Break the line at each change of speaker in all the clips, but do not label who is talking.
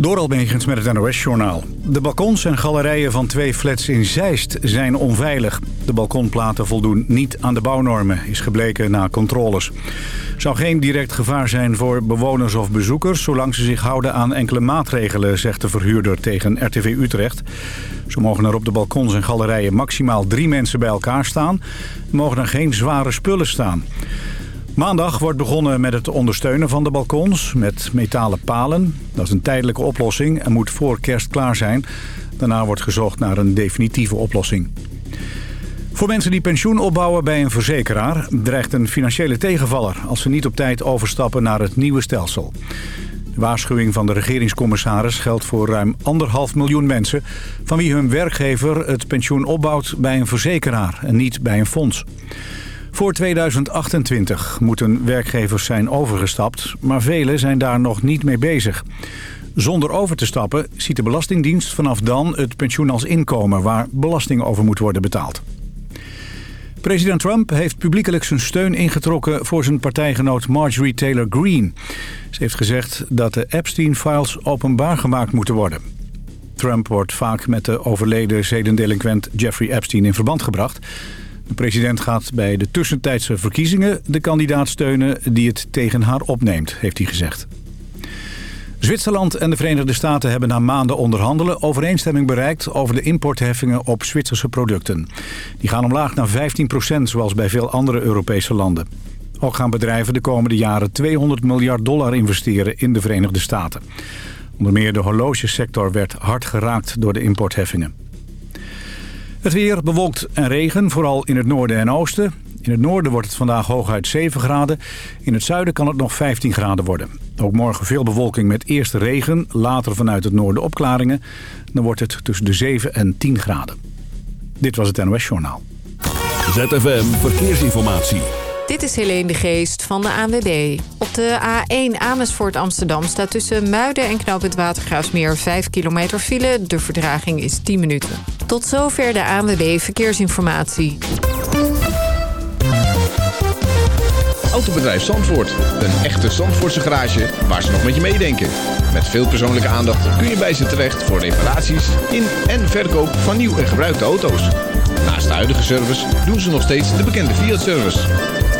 Door Almegens met het NOS-journaal. De balkons en galerijen van twee flats in Zeist zijn onveilig. De balkonplaten voldoen niet aan de bouwnormen, is gebleken na controles. Zou geen direct gevaar zijn voor bewoners of bezoekers... zolang ze zich houden aan enkele maatregelen, zegt de verhuurder tegen RTV Utrecht. Zo mogen er op de balkons en galerijen maximaal drie mensen bij elkaar staan... mogen er geen zware spullen staan. Maandag wordt begonnen met het ondersteunen van de balkons met metalen palen. Dat is een tijdelijke oplossing en moet voor kerst klaar zijn. Daarna wordt gezocht naar een definitieve oplossing. Voor mensen die pensioen opbouwen bij een verzekeraar... dreigt een financiële tegenvaller als ze niet op tijd overstappen naar het nieuwe stelsel. De waarschuwing van de regeringscommissaris geldt voor ruim anderhalf miljoen mensen... van wie hun werkgever het pensioen opbouwt bij een verzekeraar en niet bij een fonds. Voor 2028 moeten werkgevers zijn overgestapt, maar velen zijn daar nog niet mee bezig. Zonder over te stappen ziet de Belastingdienst vanaf dan het pensioen als inkomen... waar belasting over moet worden betaald. President Trump heeft publiekelijk zijn steun ingetrokken voor zijn partijgenoot Marjorie Taylor Greene. Ze heeft gezegd dat de Epstein-files openbaar gemaakt moeten worden. Trump wordt vaak met de overleden zedendelinquent Jeffrey Epstein in verband gebracht... De president gaat bij de tussentijdse verkiezingen de kandidaat steunen die het tegen haar opneemt, heeft hij gezegd. Zwitserland en de Verenigde Staten hebben na maanden onderhandelen overeenstemming bereikt over de importheffingen op Zwitserse producten. Die gaan omlaag naar 15% zoals bij veel andere Europese landen. Ook gaan bedrijven de komende jaren 200 miljard dollar investeren in de Verenigde Staten. Onder meer de horlogesector werd hard geraakt door de importheffingen. Het weer bewolkt en regen, vooral in het noorden en oosten. In het noorden wordt het vandaag hooguit 7 graden. In het zuiden kan het nog 15 graden worden. Ook morgen veel bewolking met eerste regen, later vanuit het noorden opklaringen. Dan wordt het tussen de 7 en 10 graden. Dit was het NOS Journaal.
ZFM Verkeersinformatie.
Dit is Helene de Geest van de ANWB. Op de A1 Amersfoort Amsterdam staat tussen Muiden en Knoop Watergraafsmeer 5 kilometer file. De verdraging is 10 minuten. Tot zover de ANWB Verkeersinformatie.
Autobedrijf Zandvoort. Een echte Zandvoortse garage waar ze nog met je meedenken. Met veel persoonlijke aandacht kun je bij ze terecht voor reparaties in en verkoop van nieuw en gebruikte auto's. Naast de huidige service doen ze nog steeds de bekende Fiat-service.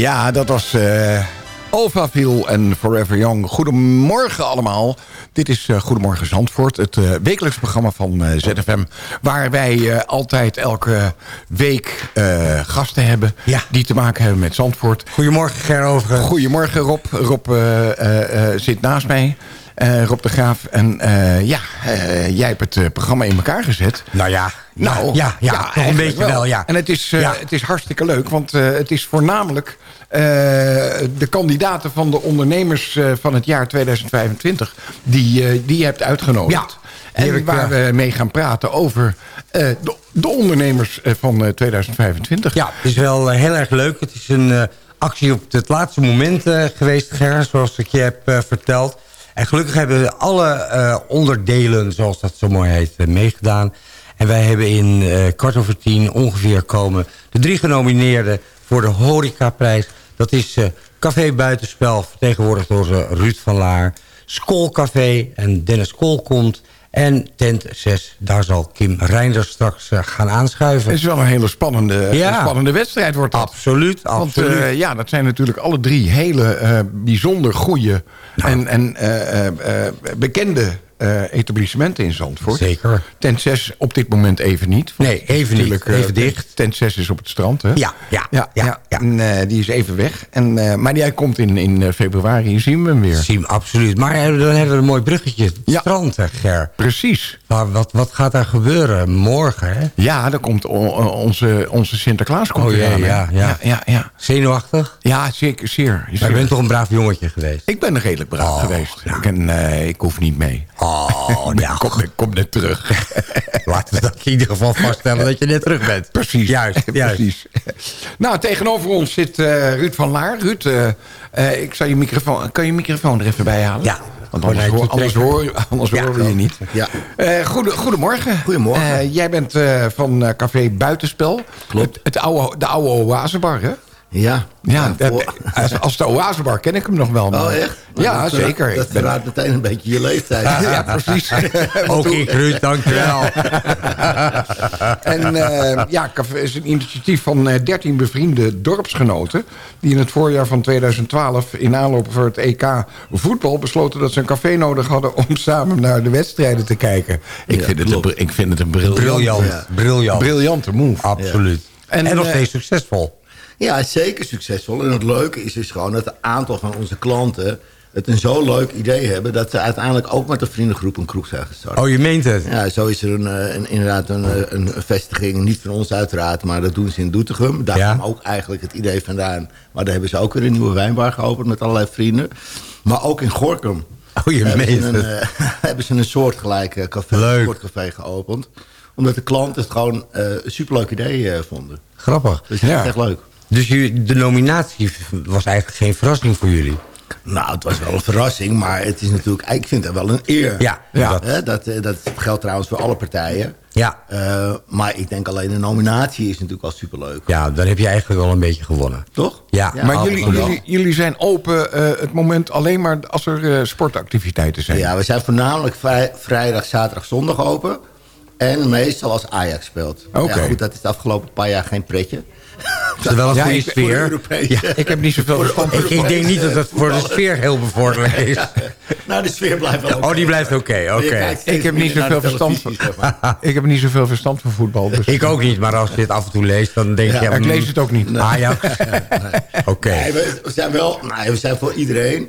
Ja, dat was uh, Alphaville en Forever Young. Goedemorgen allemaal. Dit is uh, Goedemorgen Zandvoort, het uh, wekelijks programma van ZFM... waar wij altijd elke week gasten hebben
ja.
die te maken hebben met Zandvoort.
Goedemorgen Ger overigens.
Goedemorgen Rob. Rob zit naast mij. Uh, Rob de Graaf. En uh, ja, uh, jij hebt het programma in elkaar gezet.
Nou ja,
nou,
ja, ja, een beetje wel. wel. ja.
En het is, ja. het is hartstikke leuk, want het is voornamelijk de kandidaten van de ondernemers van het jaar 2025... die, die je hebt uitgenodigd.
Ja.
En waar we mee gaan praten over de, de, ondernemers van 2025.
Ja, het is wel heel erg leuk. Het is een actie op het laatste moment geweest, Ger, zoals ik je heb verteld. En gelukkig hebben alle onderdelen, zoals dat zo mooi heet, meegedaan. En wij hebben in kwart over tien ongeveer komen de drie genomineerden voor de horecaprijs. Dat is Café Buitenspel, vertegenwoordigd door Ruud van Laar. Skolcafé en Dennis Kool komt. En tent 6, daar zal Kim Reinders straks uh, gaan aanschuiven.
Het is wel een hele spannende, ja. spannende wedstrijd wordt dat.
Absoluut,
Want,
absoluut.
Uh, ja, dat zijn natuurlijk alle drie hele uh, bijzonder goede nou. en, en bekende uh, etablissementen in Zandvoort.
Zeker.
Tent 6 op dit moment even niet.
Nee, even niet.
Uh,
even dicht.
Tent 6 is op het strand, hè?
Ja, ja,
ja.
ja.
En, uh, die is even weg. En, maar jij komt in, in februari, zien we hem weer.
Zien absoluut. Maar dan hebben we een mooi bruggetje. Het
ja.
strand, hè, Ger.
Precies.
Maar wat, wat gaat daar gebeuren morgen, hè?
Ja, dan komt onze, onze Sinterklaas komt
oh, ja,
aan,
ja, ja,
ja, ja.
Zenuwachtig?
Ja, zeker, zeer.
Maar je bent toch een braaf jongetje geweest?
Ik ben redelijk braaf
oh,
geweest. Ik, en, ik hoef niet mee.
Oh, ja.
kom, kom net terug.
Laten we dat in ieder geval vaststellen dat je net terug bent.
Precies.
Juist, juist.
Precies. Nou, tegenover ons zit uh, Ruud van Laar. Ruud, uh, uh, ik zal je microfoon, kan je microfoon er even bij halen?
Ja.
Want anders, hoor, anders, hoor, anders ja, horen we je niet.
Ja.
Uh, goede, goedemorgen.
Goedemorgen.
Uh, jij bent uh, van Café Buitenspel.
Klopt.
Het, het oude, de oude Oasebar, hè?
Ja.
Ja, als, als de Oasebar ken ik hem nog wel. Maar.
Oh, echt? Maar
ja,
dat
zeker.
Dat verraadt meteen een beetje je leeftijd.
ja, ja, precies.
Ook ik, Ruud, dankjewel.
en uh, ja, café is een initiatief van uh, 13 bevriende dorpsgenoten... die in het voorjaar van 2012 in aanloop voor het EK voetbal... besloten dat ze een café nodig hadden om samen naar de wedstrijden te kijken. Ik,
Ja,
vind, het een, ik vind het een briljant,
Briljant,
Ja.
briljant.
briljante move.
Absoluut.
En,
En, nog
eh,
steeds succesvol.
Ja, zeker succesvol. En het leuke is dus gewoon dat een aantal van onze klanten... het een zo leuk idee hebben... dat ze uiteindelijk ook met een vriendengroep een kroeg zijn gestart.
Oh, je meent het?
Ja, zo is er een, eh, een, inderdaad een, eh, een vestiging, niet van ons uiteraard... maar dat doen ze in Doetinchem. Daar
Ja.
kwam ook eigenlijk het idee vandaan. Maar daar hebben ze ook weer een nieuwe wijnbar geopend met allerlei vrienden. Maar ook in Gorkum
Oh, je
hebben,
meent
ze een,
het.
eh, hebben ze een soortgelijke café,
Leuk.
sportcafé geopend. Omdat de klanten het gewoon een superleuk idee vonden.
Grappig.
Dus dat
Ja.
is echt leuk.
Dus je, de nominatie was eigenlijk geen verrassing voor jullie?
Nou, het was wel een verrassing, maar het is natuurlijk, ik vind het wel een eer.
Ja,
Ja.
dat-
Hè, dat, eh, dat geldt trouwens voor alle partijen.
Ja.
Eh, maar ik denk alleen de nominatie is natuurlijk wel superleuk.
ja, dan heb je eigenlijk wel een beetje gewonnen.
Toch?
Ja.
maar jullie, jullie, jullie zijn open eh, het moment alleen maar als er eh, sportactiviteiten zijn.
Ja, we zijn voornamelijk vrij- vrijdag, zaterdag, zondag open. En meestal als Ajax speelt.
Oké.
Ja, goed, dat is de afgelopen paar jaar geen pretje.
Is dat wel een
Ja,
goede
ik-
Voor de
sfeer?
Europese.
Ik heb niet zoveel verstand
Ik, ik denk niet dat het voor de sfeer heel bevorderlijk is.
Nou, de sfeer blijft wel
Oh, die blijft oké, oké.
Ik heb niet zoveel verstand van, ik heb niet zoveel verstand van voetbal. Dus
Ik ook niet, maar als je dit af en toe leest, dan denk je...
Ja,
ik
mm,
lees het ook niet.
Ajax. Oké.
Nee, we, we zijn wel, nee, we zijn voor iedereen.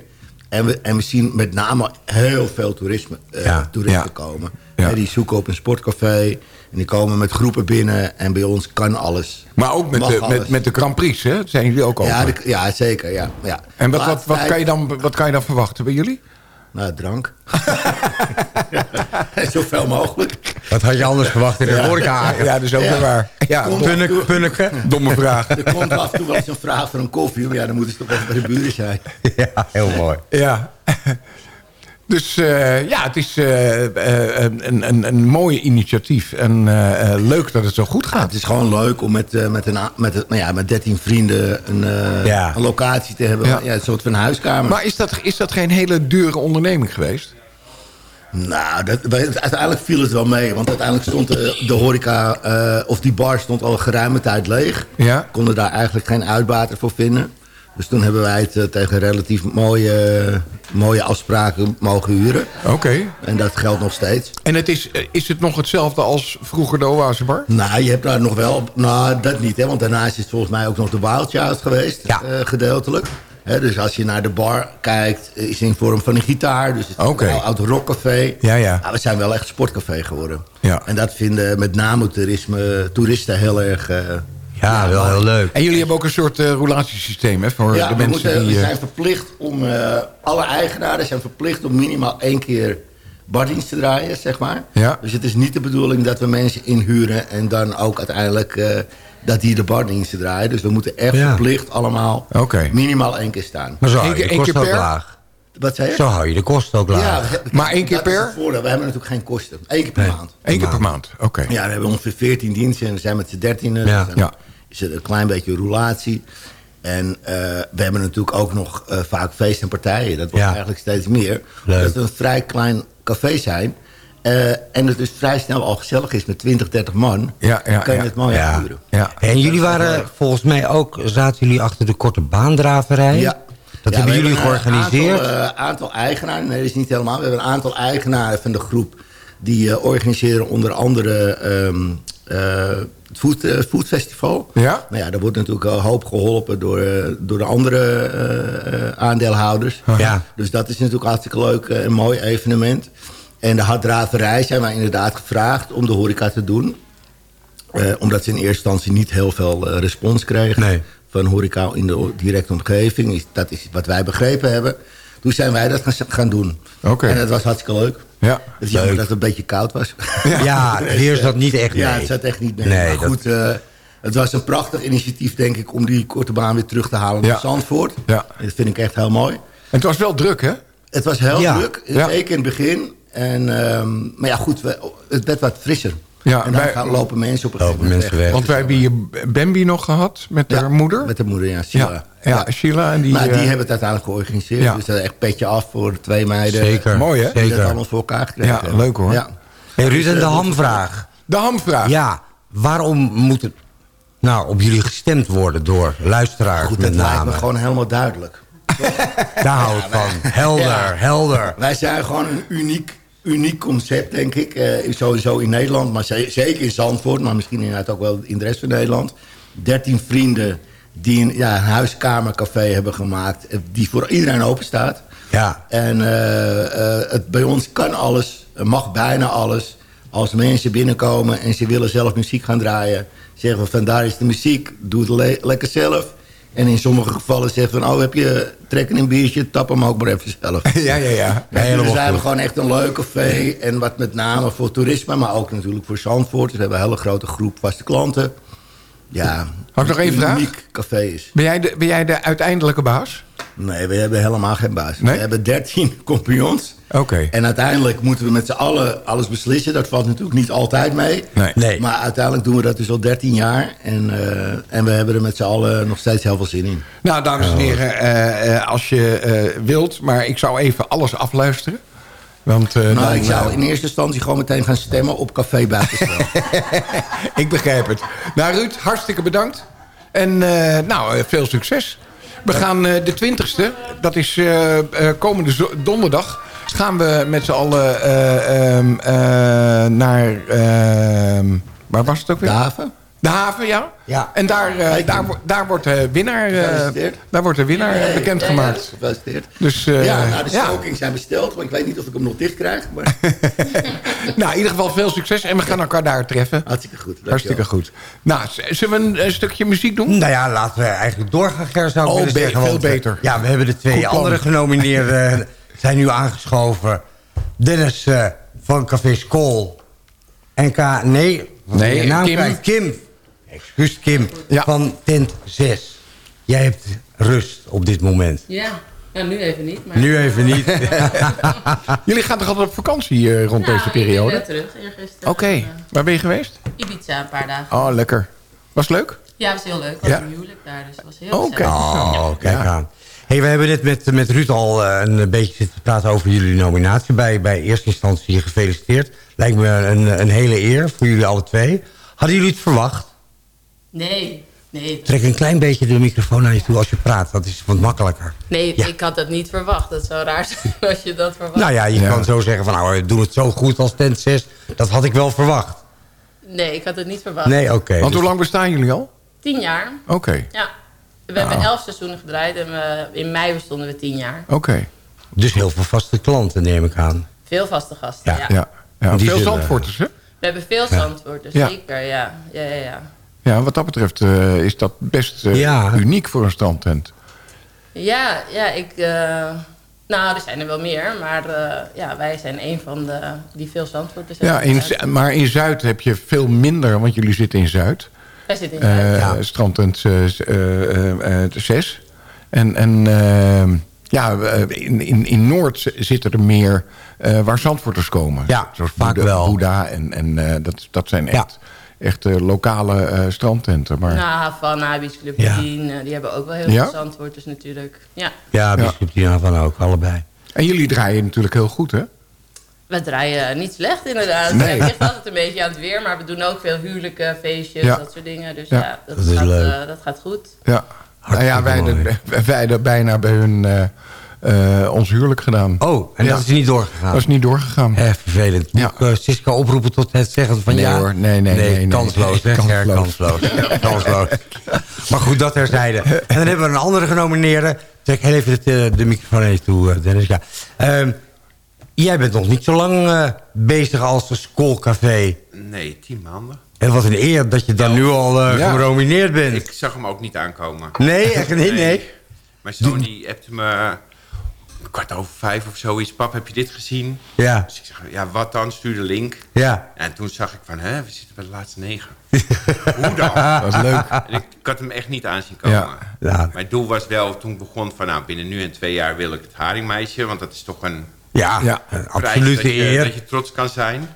En we, en we zien met name heel veel toerisme, eh,
Ja,
toeristen
ja.
komen.
Ja.
Die zoeken op een sportcafé. En die komen met groepen binnen. En bij ons kan alles.
Maar ook met de,
alles.
met, met de Grand Prix, hè? zijn jullie ook open.
ja, de- ja, zeker. Ja, ja.
en wat, wat, wat, kan je dan, wat kan je dan verwachten bij jullie?
Nou, drank. Zoveel mogelijk.
Wat had je anders verwacht in de horeca?
Ja, dat is ook
Ja.
wel waar. Ja.
Punnik, punneke.
domme vraag.
Er komt af en toe wel eens een vraag voor een koffie. Maar ja, dan moeten ze toch even bij de buren zijn.
Ja, heel mooi.
Ja. Dus eh, ja, het is eh, eh, een, een, een mooi initiatief. En leuk dat het zo goed
Ja,
gaat.
het is gewoon leuk om met, met, een, met, een- nou ja, met 13 vrienden een,
Ja.
een locatie te hebben.
Ja.
Ja. een soort van huiskamer.
Maar is dat, is dat geen hele dure onderneming geweest?
Nou, dat, uiteindelijk viel het wel mee. Want uiteindelijk stond de, de horeca, of die bar stond al een geruime tijd leeg.
Ja.
Konden daar eigenlijk geen uitbater voor vinden. Dus toen hebben wij het eh, tegen relatief mooie, mooie afspraken mogen huren.
Oké.
En dat geldt nog steeds.
En het is, eh, is het nog hetzelfde als vroeger de Oasebar?
Nou, je hebt daar nog wel... Nou, dat niet, hè. Want daarnaast is het volgens mij ook nog de Wild Child geweest.
Ja.
eh, gedeeltelijk. Dus als je naar de bar kijkt, is het in vorm van een gitaar. Dus het is
Oké.
een oud rockcafé.
Ja, ja.
Nou, we zijn wel echt sportcafé geworden.
Ja.
En dat vinden met name toerisme, toeristen heel erg... eh,
Ja, wel heel leuk.
En jullie hebben ook een soort eh roulatiesysteem hè, voor
ja,
de
we,
mensen
moeten,
die...
we
eh,
zijn verplicht om... eh, alle eigenaren zijn verplicht om minimaal één keer bardienst te draaien, zeg maar.
Ja.
Dus het is niet de bedoeling dat we mensen inhuren... en dan ook uiteindelijk eh, dat die de bardiensten draaien. Dus we moeten echt
Ja.
verplicht allemaal
Oké.
minimaal één keer staan.
Maar zo
Eén
hou je
keer-
de
één
kosten
keer
ook
per?
laag.
Wat zei je?
Zo hou je de kosten ook laag.
Ja, we-
Maar één keer per?
We hebben natuurlijk geen kosten. Eén keer per
Nee.
maand.
Eén keer per maand, oké.
Ja, we hebben ongeveer 14 diensten en we zijn met z'n 13.
Ja.
Dus
Ja.
Is het een klein beetje roulatie. En eh, we hebben natuurlijk ook nog eh, vaak feesten en partijen. Dat wordt
Ja.
eigenlijk steeds meer.
Leuk.
Omdat we een vrij klein café zijn. eh, en het dus vrij snel al gezellig is met 20, 30 man.
Ja, ja,
dan kan je
ja.
het mooi
Ja. En jullie
Dat
waren volgens mij ook... zaten jullie achter de korte baandraverij?
Ja.
Dat hebben jullie
een
georganiseerd?
Aantal, eh, aantal eigenaren, nee dat is niet helemaal. We hebben een aantal eigenaren van de groep... die organiseren onder andere ehm, eh, het food, food Festival.
Ja?
Nou ja, daar wordt natuurlijk een hoop geholpen door, eh, door de andere eh, eh, aandeelhouders.
Ja.
Dus dat is natuurlijk hartstikke leuk en mooi evenement. En de harddraverij zijn wij inderdaad gevraagd om de horeca te doen. Eh, omdat ze in eerste instantie niet heel veel eh, respons kregen
Nee.
van horeca in de directe omgeving. Dat is wat wij begrepen hebben. Toen zijn wij dat gaan, doen.
Oké.
En dat was hartstikke leuk.
Ja.
Het is jammer dat het een beetje koud was.
Ja, hier zat niet echt mee.
Ja, het zat echt niet mee.
Nee,
maar
dat-
goed, eh, het was een prachtig initiatief, denk ik... om die korte baan weer terug te halen
Ja.
naar Zandvoort.
Ja.
Dat vind ik echt heel mooi.
En het was wel druk, hè?
Het was heel
Ja.
druk,
Ja.
zeker in het begin. En, ehm, maar ja, goed, we, het werd wat frisser.
Ja,
en dan
wij-
gaan, lopen mensen op een gegeven moment
weg.
Want wij hebben hier Bambi nog gehad met
Ja,
haar moeder.
Met de moeder, ja, Sheila.
Ja, ja, Sheila. En die,
maar die
eh,
hebben het uiteindelijk georganiseerd.
ja.
Dus dat is echt petje af voor de twee meiden.
Zeker.
Mooi, hè?
Die dat
Zeker.
allemaal voor elkaar gekregen
Ja, leuk, hoor.
Ja.
Hey, Ruud, en de
Dus, eh,
hamvraag.
De hamvraag.
Ja, waarom moet het nou, op jullie gestemd worden door luisteraars
Goed,
met
dat lijkt
name?
me gewoon helemaal duidelijk.
Daar hou ik van. Helder,
Ja.
helder.
Wij zijn gewoon een uniek, uniek concept, denk ik. Eh, sowieso in Nederland, maar ze- zeker in Zandvoort... maar misschien inderdaad ook wel in de rest van Nederland. 13 vrienden die een, ja, een huiskamercafé hebben gemaakt... eh, die voor iedereen open staat.
Ja.
En eh, het, bij ons kan alles, mag bijna alles. Als mensen binnenkomen en ze willen zelf muziek gaan draaien... zeggen we van daar is de muziek, doe het le- lekker zelf... En in sommige gevallen we, van, oh, heb je trek in een biertje, tap hem ook maar even zelf.
Ja, ja, ja.
Dus we hebben
goed.
gewoon echt een leuk café. En wat met name voor toerisme, maar ook natuurlijk voor Zandvoort. Dus we hebben een hele grote groep vaste klanten. Ja,
Had ik nog één
een
vraag?
uniek café is.
Ben jij, de, ben jij de uiteindelijke baas?
Nee, we hebben helemaal geen baas.
Nee?
We hebben 13 compagnons.
Oké.
En uiteindelijk moeten we met z'n allen alles beslissen. Dat valt natuurlijk niet altijd mee.
Nee.
Nee.
Maar uiteindelijk doen we dat dus al 13 jaar. En, eh, en we hebben er met z'n allen nog steeds heel veel zin in.
Nou, dames en heren, eh, eh, als je eh, wilt... maar ik zou even alles afluisteren. Want eh,
Nou,
dan,
ik zou in eerste instantie gewoon meteen gaan stemmen op Café Buitenspel.
ik begrijp het. Nou, Ruud, hartstikke bedankt. En eh, nou, veel succes. We gaan eh, de 20ste, dat is eh, eh, komende donderdag... gaan we met z'n allen eh, ehm, eh, naar... ehm, waar was het ook weer?
De haven?
De haven, ja.
Ja.
En daar, eh, daar, daar wordt de winnaar, eh,
Gefeliciteerd.
daar wordt de winnaar
Hey,
bekendgemaakt.
ja, Gefeliciteerd.
Dus, eh,
ja, nou, de
ja.
smokings zijn besteld. Maar ik weet niet of ik hem nog dicht krijg. Maar
Nou, in ieder geval veel succes. En we gaan elkaar daar treffen.
hartstikke goed. Dankjewel.
Hartstikke goed. Nou, zullen we een, een stukje muziek doen?
Nou ja, laten we eigenlijk doorgaan, Ger, zou ik
Oh,
willen zeggen.
veel beter.
Ja, we hebben de twee andere genomineerden zijn nu aangeschoven. Dennis eh, van Café Skool. En K... Nee,
Nee,
je naam
Kim.
Kim. Excuus, Kim.
Ja.
Van Tent 6. Jij hebt rust op dit moment.
Ja, nou nu even niet. Maar
Nu even niet.
Jullie gaan toch altijd op vakantie eh, rond
Nou,
deze
Ik ben
periode?
terug.
Oké, waar ben je geweest?
Ibiza een paar dagen.
Oh, lekker. Was het leuk?
Ja, het was heel leuk. Het was
Ja?
een huwelijk daar, dus het was heel
Oké.
gezellig.
Oh, kijk
Ja.
aan. Hey, we hebben net met, met Ruud al eh, een beetje zitten praten over jullie nominatie. Bij, bij eerste instantie gefeliciteerd. Lijkt me een, een hele eer voor jullie alle twee. Hadden jullie het verwacht?
Nee, Nee,
Trek een klein beetje de microfoon naar je toe als je praat. Dat is wat makkelijker.
nee
Ja.
ik had dat niet verwacht. Dat zou raar zijn als je dat verwacht.
Nou ja, je
Ja.
kan zo zeggen van... nou, we doen het zo goed als tent 6. Dat had ik wel verwacht.
Nee, ik had het niet verwacht.
Nee, oké.
Want
dus-
hoe lang bestaan jullie al?
Tien jaar.
Oké,
Ja. We hebben
Nou.
elf seizoenen gedraaid en we, in mei bestonden we tien jaar.
oké.
Dus heel veel vaste klanten, neem ik aan.
Veel vaste gasten,
Ja.
ja.
Ja. Ja,
Die
veel
zullen-
Zandvoorters, hè?
We hebben veel zandwoorden,
Ja.
zeker, ja. ja, ja, ja.
Ja, wat dat betreft eh, is dat best eh,
Ja.
uniek voor een strandtent.
Ja, ja, ik... eh, nou, er zijn er wel meer, maar eh, ja, wij zijn een van de die veel zandwoorders
Ja,
hebben.
in, Z- maar in Zuid heb je veel minder, want jullie zitten in Zuid.
Wij zitten in
Eh.
Ja.
Strandtent eh, z- eh, eh, 6. En, en ja, in, in, in Noord zitten er meer eh, waar Zandvoorters komen.
Ja,
Zoals
vaak
Boeddha,
wel.
Boeddha en, en eh, dat, dat zijn
Ja.
echt, echt eh, lokale eh, strandtenten. Maar,
Nou, Havana, Beach Club
Ja.
10, eh, die hebben ook wel heel
Ja?
veel zandwoorders natuurlijk. Ja,
Ja,
Ja.
Biscuit Tina van ook, allebei.
En jullie draaien natuurlijk heel goed, hè?
We draaien niet slecht inderdaad.
Nee.
Het ligt altijd een beetje aan het weer, maar we doen ook veel huwelijken, feestjes,
Ja.
dat soort dingen. Dus
Ja.
ja, dat,
Dat is
gaat,
leuk.
eh, dat gaat goed.
Ja. Nou ja, wij, hadden bijna bij hun eh, eh, ons huwelijk gedaan.
Oh, en
Ja.
dat is niet doorgegaan.
Dat is niet doorgegaan.
Eh, vervelend. Moet
Ja.
ik eh, Siska oproepen tot het zeggen van
Nee
ja?
hoor, nee, nee, nee, nee.
kansloos. hè?
Kansloos.
Kansloos. kansloos. Maar goed, dat terzijde. En dan hebben we een andere genomineerde. Trek heel even de, de microfoon naar je toe, Dennis. Ja. Ehm, jij bent nog niet zo lang eh, bezig als schoolcafé.
Nee, tien maanden.
En wat een eer dat je dan nu al eh
Ja.
genomineerd bent.
Ik zag hem ook niet aankomen.
Nee, echt niet, nee.
Mijn zoon die appte me een kwart over vijf of zoiets. Pap, heb je dit gezien?
Ja,
Dus ik zeg, ja, wat dan? Stuur de link.
ja.
En toen zag ik van, hè, we zitten bij de laatste negen. Hoe dan?
Dat is leuk.
En ik, ik had hem echt niet aanzien komen.
Ja.
Ja.
Mijn doel was wel, toen ik begon van, nou, binnen nu en twee jaar wil ik het haringmeisje. Want dat is toch een
Ja,
Ja.
een
prijs
absolute
dat je,
eer.
dat je trots kan zijn.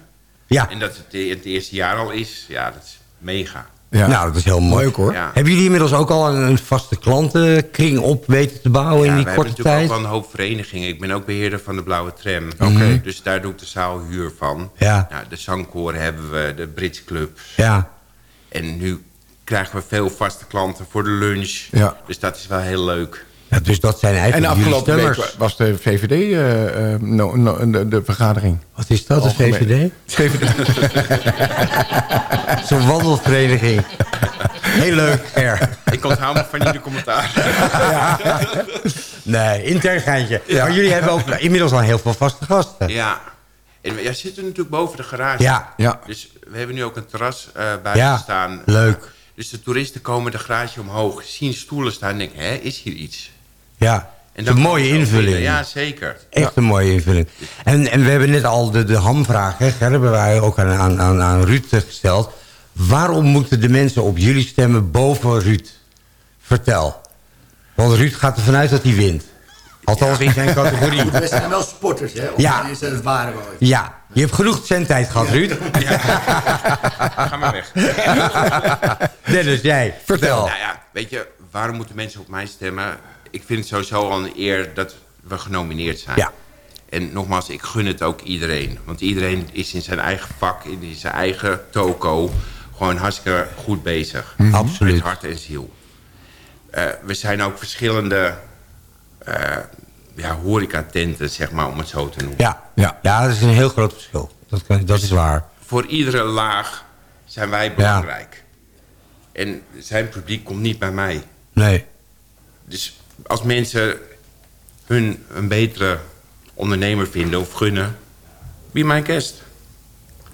Ja.
En dat het in het eerste jaar al is, ja, dat is mega.
Ja.
Nou, dat is heel mooi.
Leuk hoor.
Ja.
Hebben jullie inmiddels ook al een, vaste klantenkring op weten te bouwen
Ja,
in die
we
korte
hebben natuurlijk
tijd?
ook wel een hoop verenigingen. Ik ben ook beheerder van de Blauwe Tram.
Oké.
Dus daar doe ik de zaalhuur van.
Ja.
Nou, de zangkoren hebben we, de Brits Club.
Ja,
En nu krijgen we veel vaste klanten voor de lunch.
Ja.
Dus dat is wel heel leuk.
Ja, dus dat zijn
En
eigenlijk jullie
afgelopen week was de VVD eh, eh, no, no, de, de vergadering.
Wat is dat, de
Algemeen.
VVD?
VVD.
Zo'n wandelvereniging. Heel leuk, Er.
Ik onthoud me van ieder commentaar.
Nee, intern geintje. Maar jullie hebben ook inmiddels al heel veel vaste gasten.
Ja. En wij zitten natuurlijk boven de garage.
Ja,
Ja.
Dus we hebben nu ook een terras eh buiten
ja.
staan.
leuk.
Dus de toeristen komen de garage omhoog, zien stoelen staan en denken, hè, is hier iets?
Ja,
En
een mooie invulling.
Ja, zeker.
Echt een mooie invulling. En, en we hebben net al de, de hamvraag, hè, Ger, hebben wij ook aan, aan, aan, aan Ruud gesteld. Waarom moeten de mensen op jullie stemmen boven Ruud? Vertel. Want Ruud gaat ervan uit dat hij wint. Althans in zijn categorie.
We zijn wel sporters, hè? Of
Ja.
is het ware wel.
Ja, je hebt genoeg zendtijd gehad, Ruud.
Ga maar weg.
Dennis, jij, vertel.
Nou ja, weet je, waarom moeten mensen op mij stemmen? Ik vind het sowieso al een eer dat we genomineerd zijn.
Ja.
En nogmaals, ik gun het ook iedereen. Want iedereen is in zijn eigen vak, in zijn eigen toko... gewoon hartstikke goed bezig.
Absoluut.
Met hart en ziel. Eh, we zijn ook verschillende eh ja, horecatenten, zeg maar, om het zo te noemen.
Ja.
Ja.
ja, dat is een heel groot verschil. Dat, kan, dat is waar.
Voor iedere laag zijn wij belangrijk. En zijn publiek komt niet bij mij.
Nee.
Dus als mensen hun een betere ondernemer vinden of gunnen... wie mijn guest.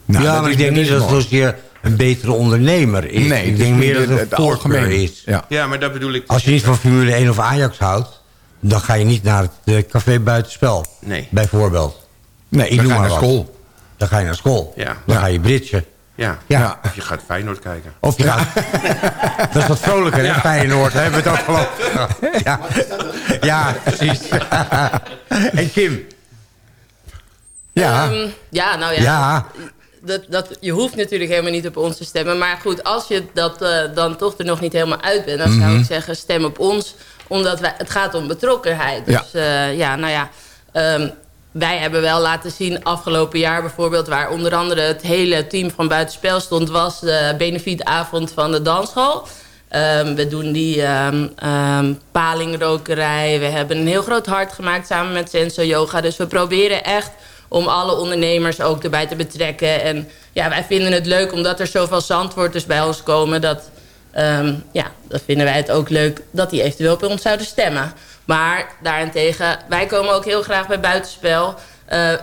Nou,
ja, maar ik denk niet dat het zozeer een betere ondernemer is.
Nee,
ik denk meer dat het een
algemene.
is.
Ja.
Ja, maar dat bedoel ik...
Als je niet van Formule 1 of Ajax houdt... dan ga je niet naar het eh, café buitenspel.
Nee.
Bijvoorbeeld.
Nee,
Ik
dan
noem
ga je
maar
naar
wat.
school.
Dan ga je naar school.
Ja.
Dan
Ja.
ga je britsen.
Ja.
Ja.
Of je gaat Feyenoord kijken.
Of je gaat... dat is wat vrolijker, hè? Feyenoord. Hebben we het ook geloof ja. ja, precies. en Kim? Ja.
Ehm, ja, nou ja.
ja.
Dat, dat, je hoeft natuurlijk helemaal niet op ons te stemmen. Maar goed, als je dat eh, dan toch er nog niet helemaal uit bent... dan
Mhm.
zou ik zeggen, stem op ons. Omdat wij, het gaat om betrokkenheid. Dus ja, ja nou ja... ehm, wij hebben wel laten zien afgelopen jaar bijvoorbeeld... waar onder andere het hele team van Buitenspel stond... was de benefietavond van de dansschool. Ehm, we doen die ehm, ehm, palingrokerij. We hebben een heel groot hart gemaakt samen met Senso Yoga. Dus we proberen echt om alle ondernemers ook erbij te betrekken. En ja, wij vinden het leuk omdat er zoveel zandwoorders bij ons komen... dat, ja, dat vinden wij het ook leuk dat die eventueel op ons zouden stemmen. Maar daarentegen, wij komen ook heel graag bij buitenspel. Eh,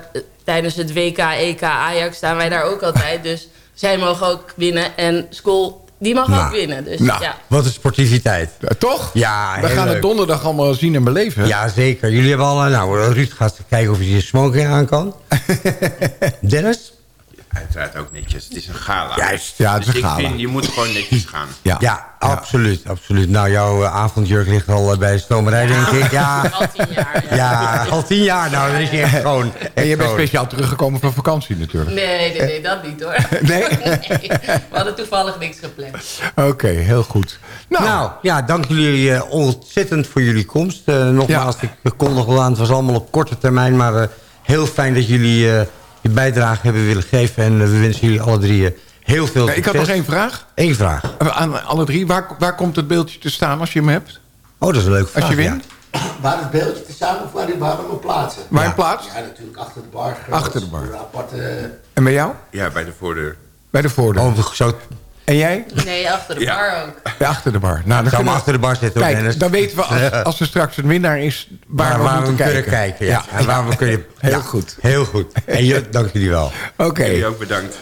tijdens het WK, EK, Ajax staan wij daar ook altijd. Dus zij mogen ook winnen en school, die mag
Nou,
ook winnen. Dus
nou.
ja.
Wat een sportiviteit.
Ja, toch?
Ja,
We
heel
gaan het donderdag allemaal zien en beleven.
Ja, zeker. Jullie hebben al... eh, Nou, Ruud gaat kijken of hij zijn smoking aan kan. Dennis?
Uiteraard ook netjes. Het is een gala.
Juist.
Ja, het is
Dus
een
ik
gala.
vind, je moet gewoon netjes gaan.
Ja.
Ja, absoluut, absoluut. Nou, jouw eh, avondjurk ligt al eh, bij de stomerij, denk ik. Ja,
Al tien jaar. Ja.
ja, al tien jaar. Nou, dat is echt gewoon...
En je bent
gewoon-
speciaal teruggekomen van vakantie natuurlijk.
Nee, nee, nee, dat niet hoor.
Nee?
Nee, we hadden toevallig niks gepland.
Oké, heel goed. Nou,
Nou, ja, dank jullie eh, ontzettend voor jullie komst. Eh, nogmaals, ik kondig al aan, het was allemaal op korte termijn... maar eh, heel fijn dat jullie eh, je bijdrage hebben willen geven. En eh, we wensen jullie alle drie eh, heel veel
ik had nog één vraag.
Eén vraag.
Aan alle drie. Waar, waar komt het beeldje te staan als je hem hebt?
Oh, dat is een leuke vraag.
Als je
ja.
wint?
Waar het beeldje te staan of waar die waar we hem plaatsen?
Waar
Ja.
je plaatst?
Ja, natuurlijk achter de bar.
Achter de bar.
Een aparte...
En bij jou?
Ja, bij de voordeur.
Bij de voordeur.
Oh, zo,
En jij?
Nee, achter de
Ja.
bar ook.
Ja, achter de bar. Nou, dan
zou
we-
achter de bar zitten,
Kijk,
Dennis.
dan weten we als, als er straks een winnaar is... waar,
waar,
we,
waar we
moeten
kunnen
kijken.
kijken. Ja. En waar we kunnen...
Heel
ja,
goed.
Heel goed. En je, dank jullie wel.
Oké.
Jullie ook bedankt.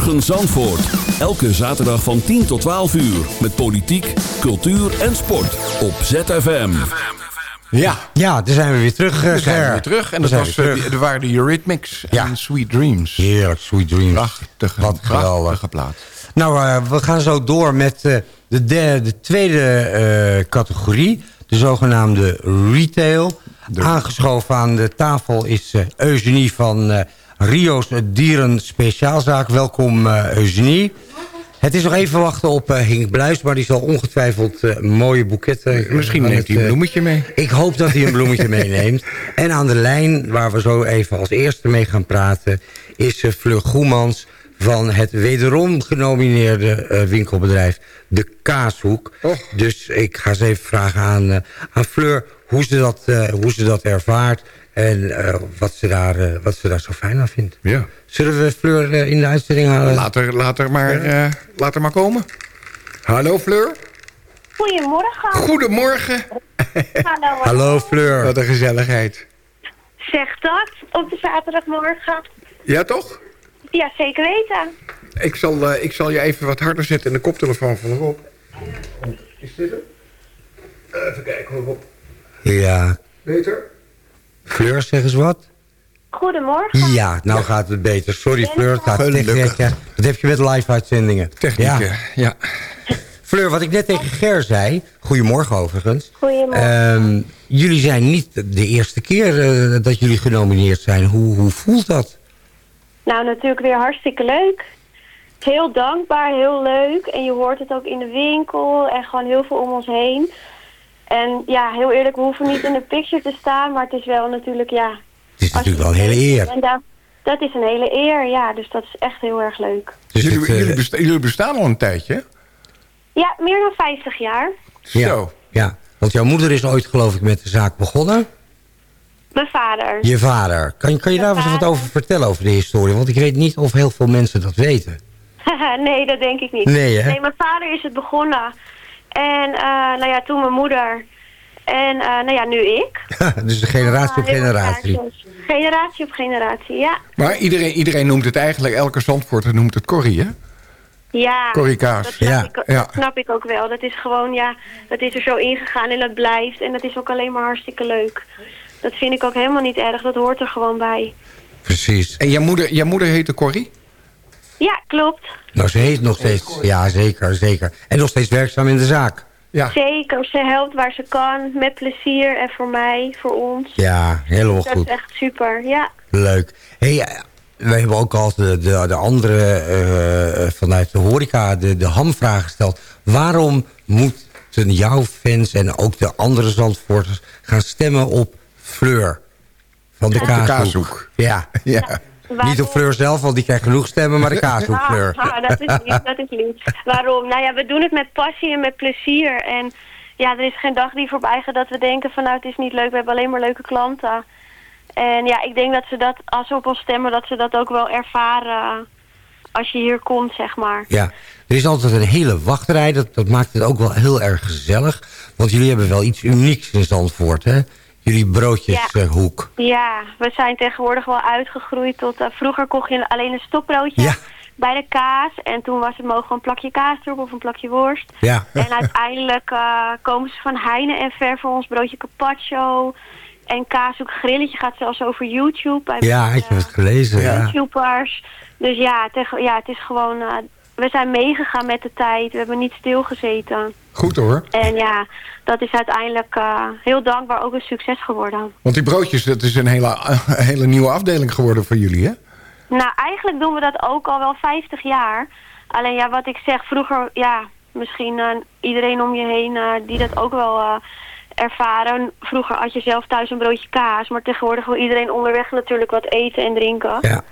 Goedemorgen Zandvoort. Elke zaterdag van 10 tot 12 uur. Met politiek, cultuur en sport. Op ZFM.
Ja,
Ja, daar zijn we weer terug, eh,
we zijn
Ger.
weer terug. En
We
dat was, eh, er waren de Eurythmics
Ja.
en Sweet Dreams.
Heerlijk, Sweet Dreams.
Prachtige,
Wat geweldig.
prachtige plaat.
Nou, eh, we gaan zo door met eh, de, de, de tweede eh, categorie. De zogenaamde retail. Aangeschoven aan de tafel is eh, Eugenie van eh, Rio's Dieren Speciaalzaak. Welkom eh, Eugenie. Het is nog even wachten op eh Henk Bluis, maar die zal ongetwijfeld eh, mooie boeketten...
Misschien neemt hij een
eh,
bloemetje mee.
Ik hoop dat hij een bloemetje meeneemt. En aan de lijn, waar we zo even als eerste mee gaan praten... is eh, Fleur Goemans van het wederom genomineerde eh, winkelbedrijf De Kaashoek. Dus ik ga eens even vragen aan, eh, aan Fleur hoe ze, dat, eh, hoe ze dat ervaart... en eh, wat, ze daar, eh, wat ze daar zo fijn aan vindt.
Ja.
Zullen we Fleur eh, in de uitzending halen?
Laat er, laat, er maar, eh, laat er maar komen. Hallo Fleur.
Goedemorgen.
Goedemorgen.
Hallo.
Hallo Fleur.
Wat een gezelligheid.
Zeg dat op de zaterdagmorgen.
Ja toch?
Ja, zeker weten.
Ik zal, eh, ik zal je even wat harder zetten in de koptelefoon van Rob. Is dit het? Even kijken hoor Rob.
Ja,
Beter?
Fleur, zeg eens wat.
Goedemorgen.
Ja, nou gaat het beter. Sorry Fleur, het gaat
Gelukkig.
techniek. ja. Dat heb je met live uitzendingen.
Technieken,
Ja.
ja.
Fleur, wat ik net tegen Ger zei... Goedemorgen overigens.
Goedemorgen.
Ehm, jullie zijn niet de eerste keer eh, dat jullie genomineerd zijn. Hoe, hoe voelt dat?
Nou, natuurlijk weer hartstikke leuk. Heel dankbaar, heel leuk. En je hoort het ook in de winkel en gewoon heel veel om ons heen. En ja, heel eerlijk, we hoeven niet in de picture te staan, maar het is wel natuurlijk, ja...
Het is natuurlijk wel een hele eer.
En dat, dat is een hele eer, ja. Dus dat is echt heel erg leuk.
Dus
jullie,
het, eh,
jullie, besta- jullie bestaan al een tijdje, hè?
Ja, meer dan 50 jaar.
ja,
Zo.
ja, want jouw moeder is ooit geloof ik met de zaak begonnen.
Mijn vader.
Je vader. Kan, kan je daar eens wat over vertellen over de historie? Want ik weet niet of heel veel mensen dat weten.
nee, dat denk ik niet.
Nee, hè?
Nee, mijn vader is het begonnen. En eh, nou ja, toen mijn moeder. En eh, nou ja, nu ik.
dus de generatie op
Ah,
generatie.
Generatie op generatie, ja.
Maar iedereen, iedereen noemt het eigenlijk, elke Zandvoorter noemt het Corrie, hè?
Ja,
Corrie Kaas.
dat snap,
Ja,
ik,
ja.
dat snap ik ook wel. Dat is gewoon, ja, dat is er zo ingegaan en dat blijft. En dat is ook alleen maar hartstikke leuk. Dat vind ik ook helemaal niet erg. Dat hoort er gewoon bij.
Precies.
En jouw moeder, jouw moeder heette Corrie?
Ja, klopt.
Nou, ze heet nog steeds. Ja, zeker, zeker. En nog steeds werkzaam in de zaak.
Ja.
Zeker, ze helpt waar ze kan. Met plezier en voor mij, voor ons.
Ja, helemaal
Dat
goed.
is echt super, ja.
Leuk. Hey, eh, wij hebben ook al de, de, de andere eh, eh, vanuit de horeca de, de hamvraag gesteld. Waarom moeten jouw fans en ook de andere Zandvoorters gaan stemmen op Fleur? Van de
de
kaashoek.
kaashoek.
Ja. Niet op Fleur zelf, want die krijgt genoeg stemmen, maar de Fleur.
Ah, ah, dat is lief, dat is lief. Waarom? Nou ja, we doen het met passie en met plezier. En ja, er is geen dag die voorbij gaat dat we denken van nou het is niet leuk, we hebben alleen maar leuke klanten. En ja, ik denk dat ze dat, als ze op ons stemmen, dat ze dat ook wel ervaren als je hier komt, zeg maar.
Ja, er is altijd een hele wachtrij. Dat, dat maakt het ook wel heel erg gezellig. Want jullie hebben wel iets unieks in Zandvoort, hè? Jullie broodjeshoek.
Ja, we zijn tegenwoordig wel uitgegroeid tot... eh, vroeger kocht je alleen een stokbroodje
Ja.
bij de kaas. En toen was het mogen een plakje kaas erop of een plakje worst.
Ja.
En uiteindelijk eh, komen ze van heine en ver voor ons broodje carpaccio. En kaashoek grilletje gaat zelfs over YouTube. Bij
Ja, ik heb het gelezen. Ja.
YouTubers. Dus ja, tegen, ja, het is gewoon... eh, we zijn meegegaan met de tijd. We hebben niet stilgezeten.
Goed hoor.
En ja, dat is uiteindelijk eh, heel dankbaar ook een succes geworden.
Want die broodjes, dat is een hele, een hele nieuwe afdeling geworden voor jullie, hè?
Nou, eigenlijk doen we dat ook al wel 50 jaar. Alleen ja, wat ik zeg, vroeger, ja, misschien eh, iedereen om je heen eh, die dat ook wel ervaren. Vroeger had je zelf thuis een broodje kaas, maar tegenwoordig wil iedereen onderweg natuurlijk wat eten en drinken.
Ja.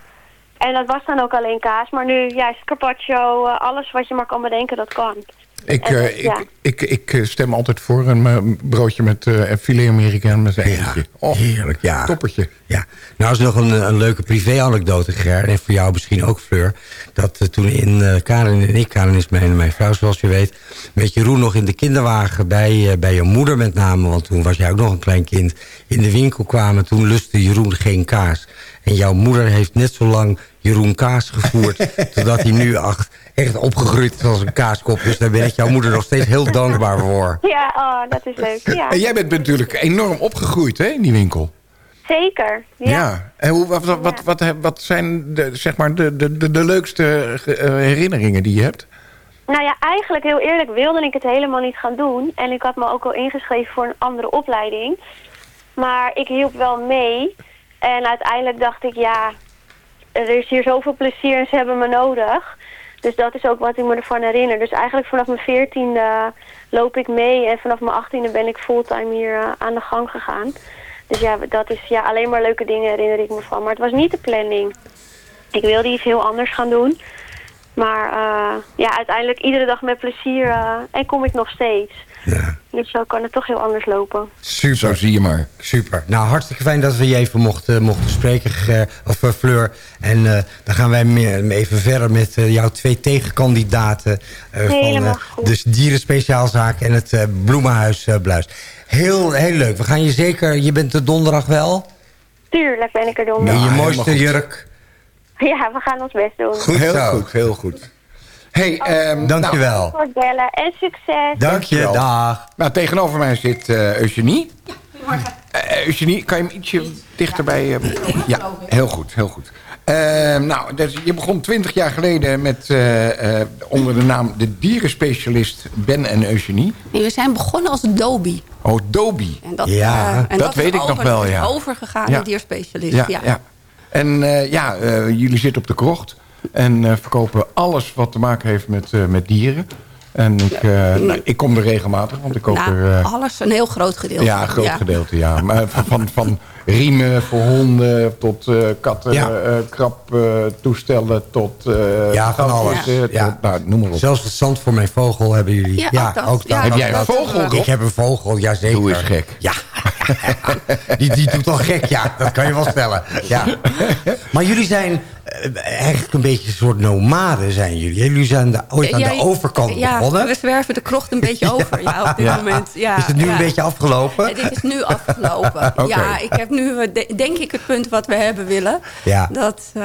En dat was dan ook alleen kaas, maar nu, ja, is carpaccio, alles wat je maar kan bedenken, dat kan.
Ik,
En,
eh,
ja.
ik, ik, ik eh, stem altijd voor een eh, broodje met eh filet amerikaan met een
Ja.
Oh,
heerlijk, ja.
Toppertje.
Ja, nou is nog een, een leuke privé-anekdote, Ger. En voor jou misschien ook, Fleur. Dat eh, toen in eh Karen en ik, Karen is mijn, mijn vrouw zoals je weet... met Jeroen nog in de kinderwagen bij, eh, bij je moeder met name... want toen was jij ook nog een klein kind... in de winkel kwamen, toen lustte Jeroen geen kaas. En jouw moeder heeft net zo lang Jeroen Kaas gevoerd... totdat hij nu ach, echt opgegroeid is als een kaaskop. Dus daar ben ik jouw moeder nog steeds heel dankbaar voor.
Ja, oh, dat is leuk. Ja,
En jij bent natuurlijk enorm opgegroeid hè, in die winkel.
zeker.
Ja.
Ja.
En hoe, wat, wat, wat, wat, wat zijn de, zeg maar de, de, de, de leukste eh, herinneringen die je hebt?
Nou ja, eigenlijk heel eerlijk wilde ik het helemaal niet gaan doen. En ik had me ook al ingeschreven voor een andere opleiding. Maar ik hielp wel mee. En uiteindelijk dacht ik, ja, er is hier zoveel plezier en ze hebben me nodig. Dus dat is ook wat ik me ervan herinner. Dus eigenlijk vanaf mijn veertiende loop ik mee. En vanaf mijn achttiende ben ik fulltime hier eh, aan de gang gegaan. Dus ja, dat is ja, alleen maar leuke dingen herinner ik me van. Maar het was niet de planning. Ik wilde iets heel anders gaan doen. Maar eh, ja, uiteindelijk iedere dag met plezier eh, en kom ik nog steeds. Dus zo kan het toch heel anders lopen.
Super.
Zo zie je maar.
Super. Nou, hartstikke fijn dat we je even mochten, mochten spreken, Ger- of eh, Fleur. En eh, dan gaan wij even verder met eh, jouw twee tegenkandidaten. eh, van eh, dus Dierenspeciaalzaak en het eh, Bloemenhuis eh, Bluis. Heel, heel leuk. We gaan je zeker... Je bent de donderdag wel?
Tuurlijk ben ik er door.
in je mooiste
goed.
jurk.
Ja, we gaan ons best doen.
Goed
heel
zo.
goed, heel goed. Hey, ehm,
Dankjewel.
Voor het bellen en succes.
Dank je,
Dankjewel.
dag.
Nou, tegenover mij zit eh, Eugenie. Eh, Eugenie, kan je hem ietsje dichterbij... eh, ja, heel goed, heel goed. Ehm, nou, dus je begon twintig jaar geleden met, eh, eh, onder de naam de dierenspecialist Ben en Eugenie.
Nee, we zijn begonnen als Dobie.
Oh, Dobie.
En dat,
Ja,
eh, en
dat weet ik nog wel, ja.
Overgegaan
Ja.
naar dierspecialist.
Ja,
Ja,
ja. En eh, ja, eh, jullie zitten op de krocht en eh, verkopen alles wat te maken heeft met, eh, met dieren. En ik, eh, nou, ik kom er regelmatig, want ik koop
Nou,
er...
alles, een heel groot gedeelte.
Ja, een groot gedeelte, ja. Maar van, van, van riemen voor honden tot eh, katten,
Ja.
eh, krabtoestellen tot eh
Ja, van alles. Ja.
tot- nou, noem maar op.
Zelfs het zand voor mijn vogel hebben jullie.
Ja, ook dat. Ja,
Heb
ook
jij een vogel, Rob?
Ik heb een vogel, ja zeker.
Doe eens gek.
Ja. die, die doet al gek, ja. Dat kan je wel stellen. Ja. Maar jullie zijn eigenlijk een beetje een soort nomaden, zijn jullie. Jullie zijn de, ooit aan
Ja,
de overkant
ja,
begonnen.
we zwerven de krocht een beetje over ja, op dit
Ja.
moment. Ja,
Is het nu
ja.
een beetje afgelopen?
Ja, dit is nu afgelopen.
Oké.
Ja, ik heb nu eh, de- denk ik het punt wat we hebben willen.
Ja.
Dat, eh,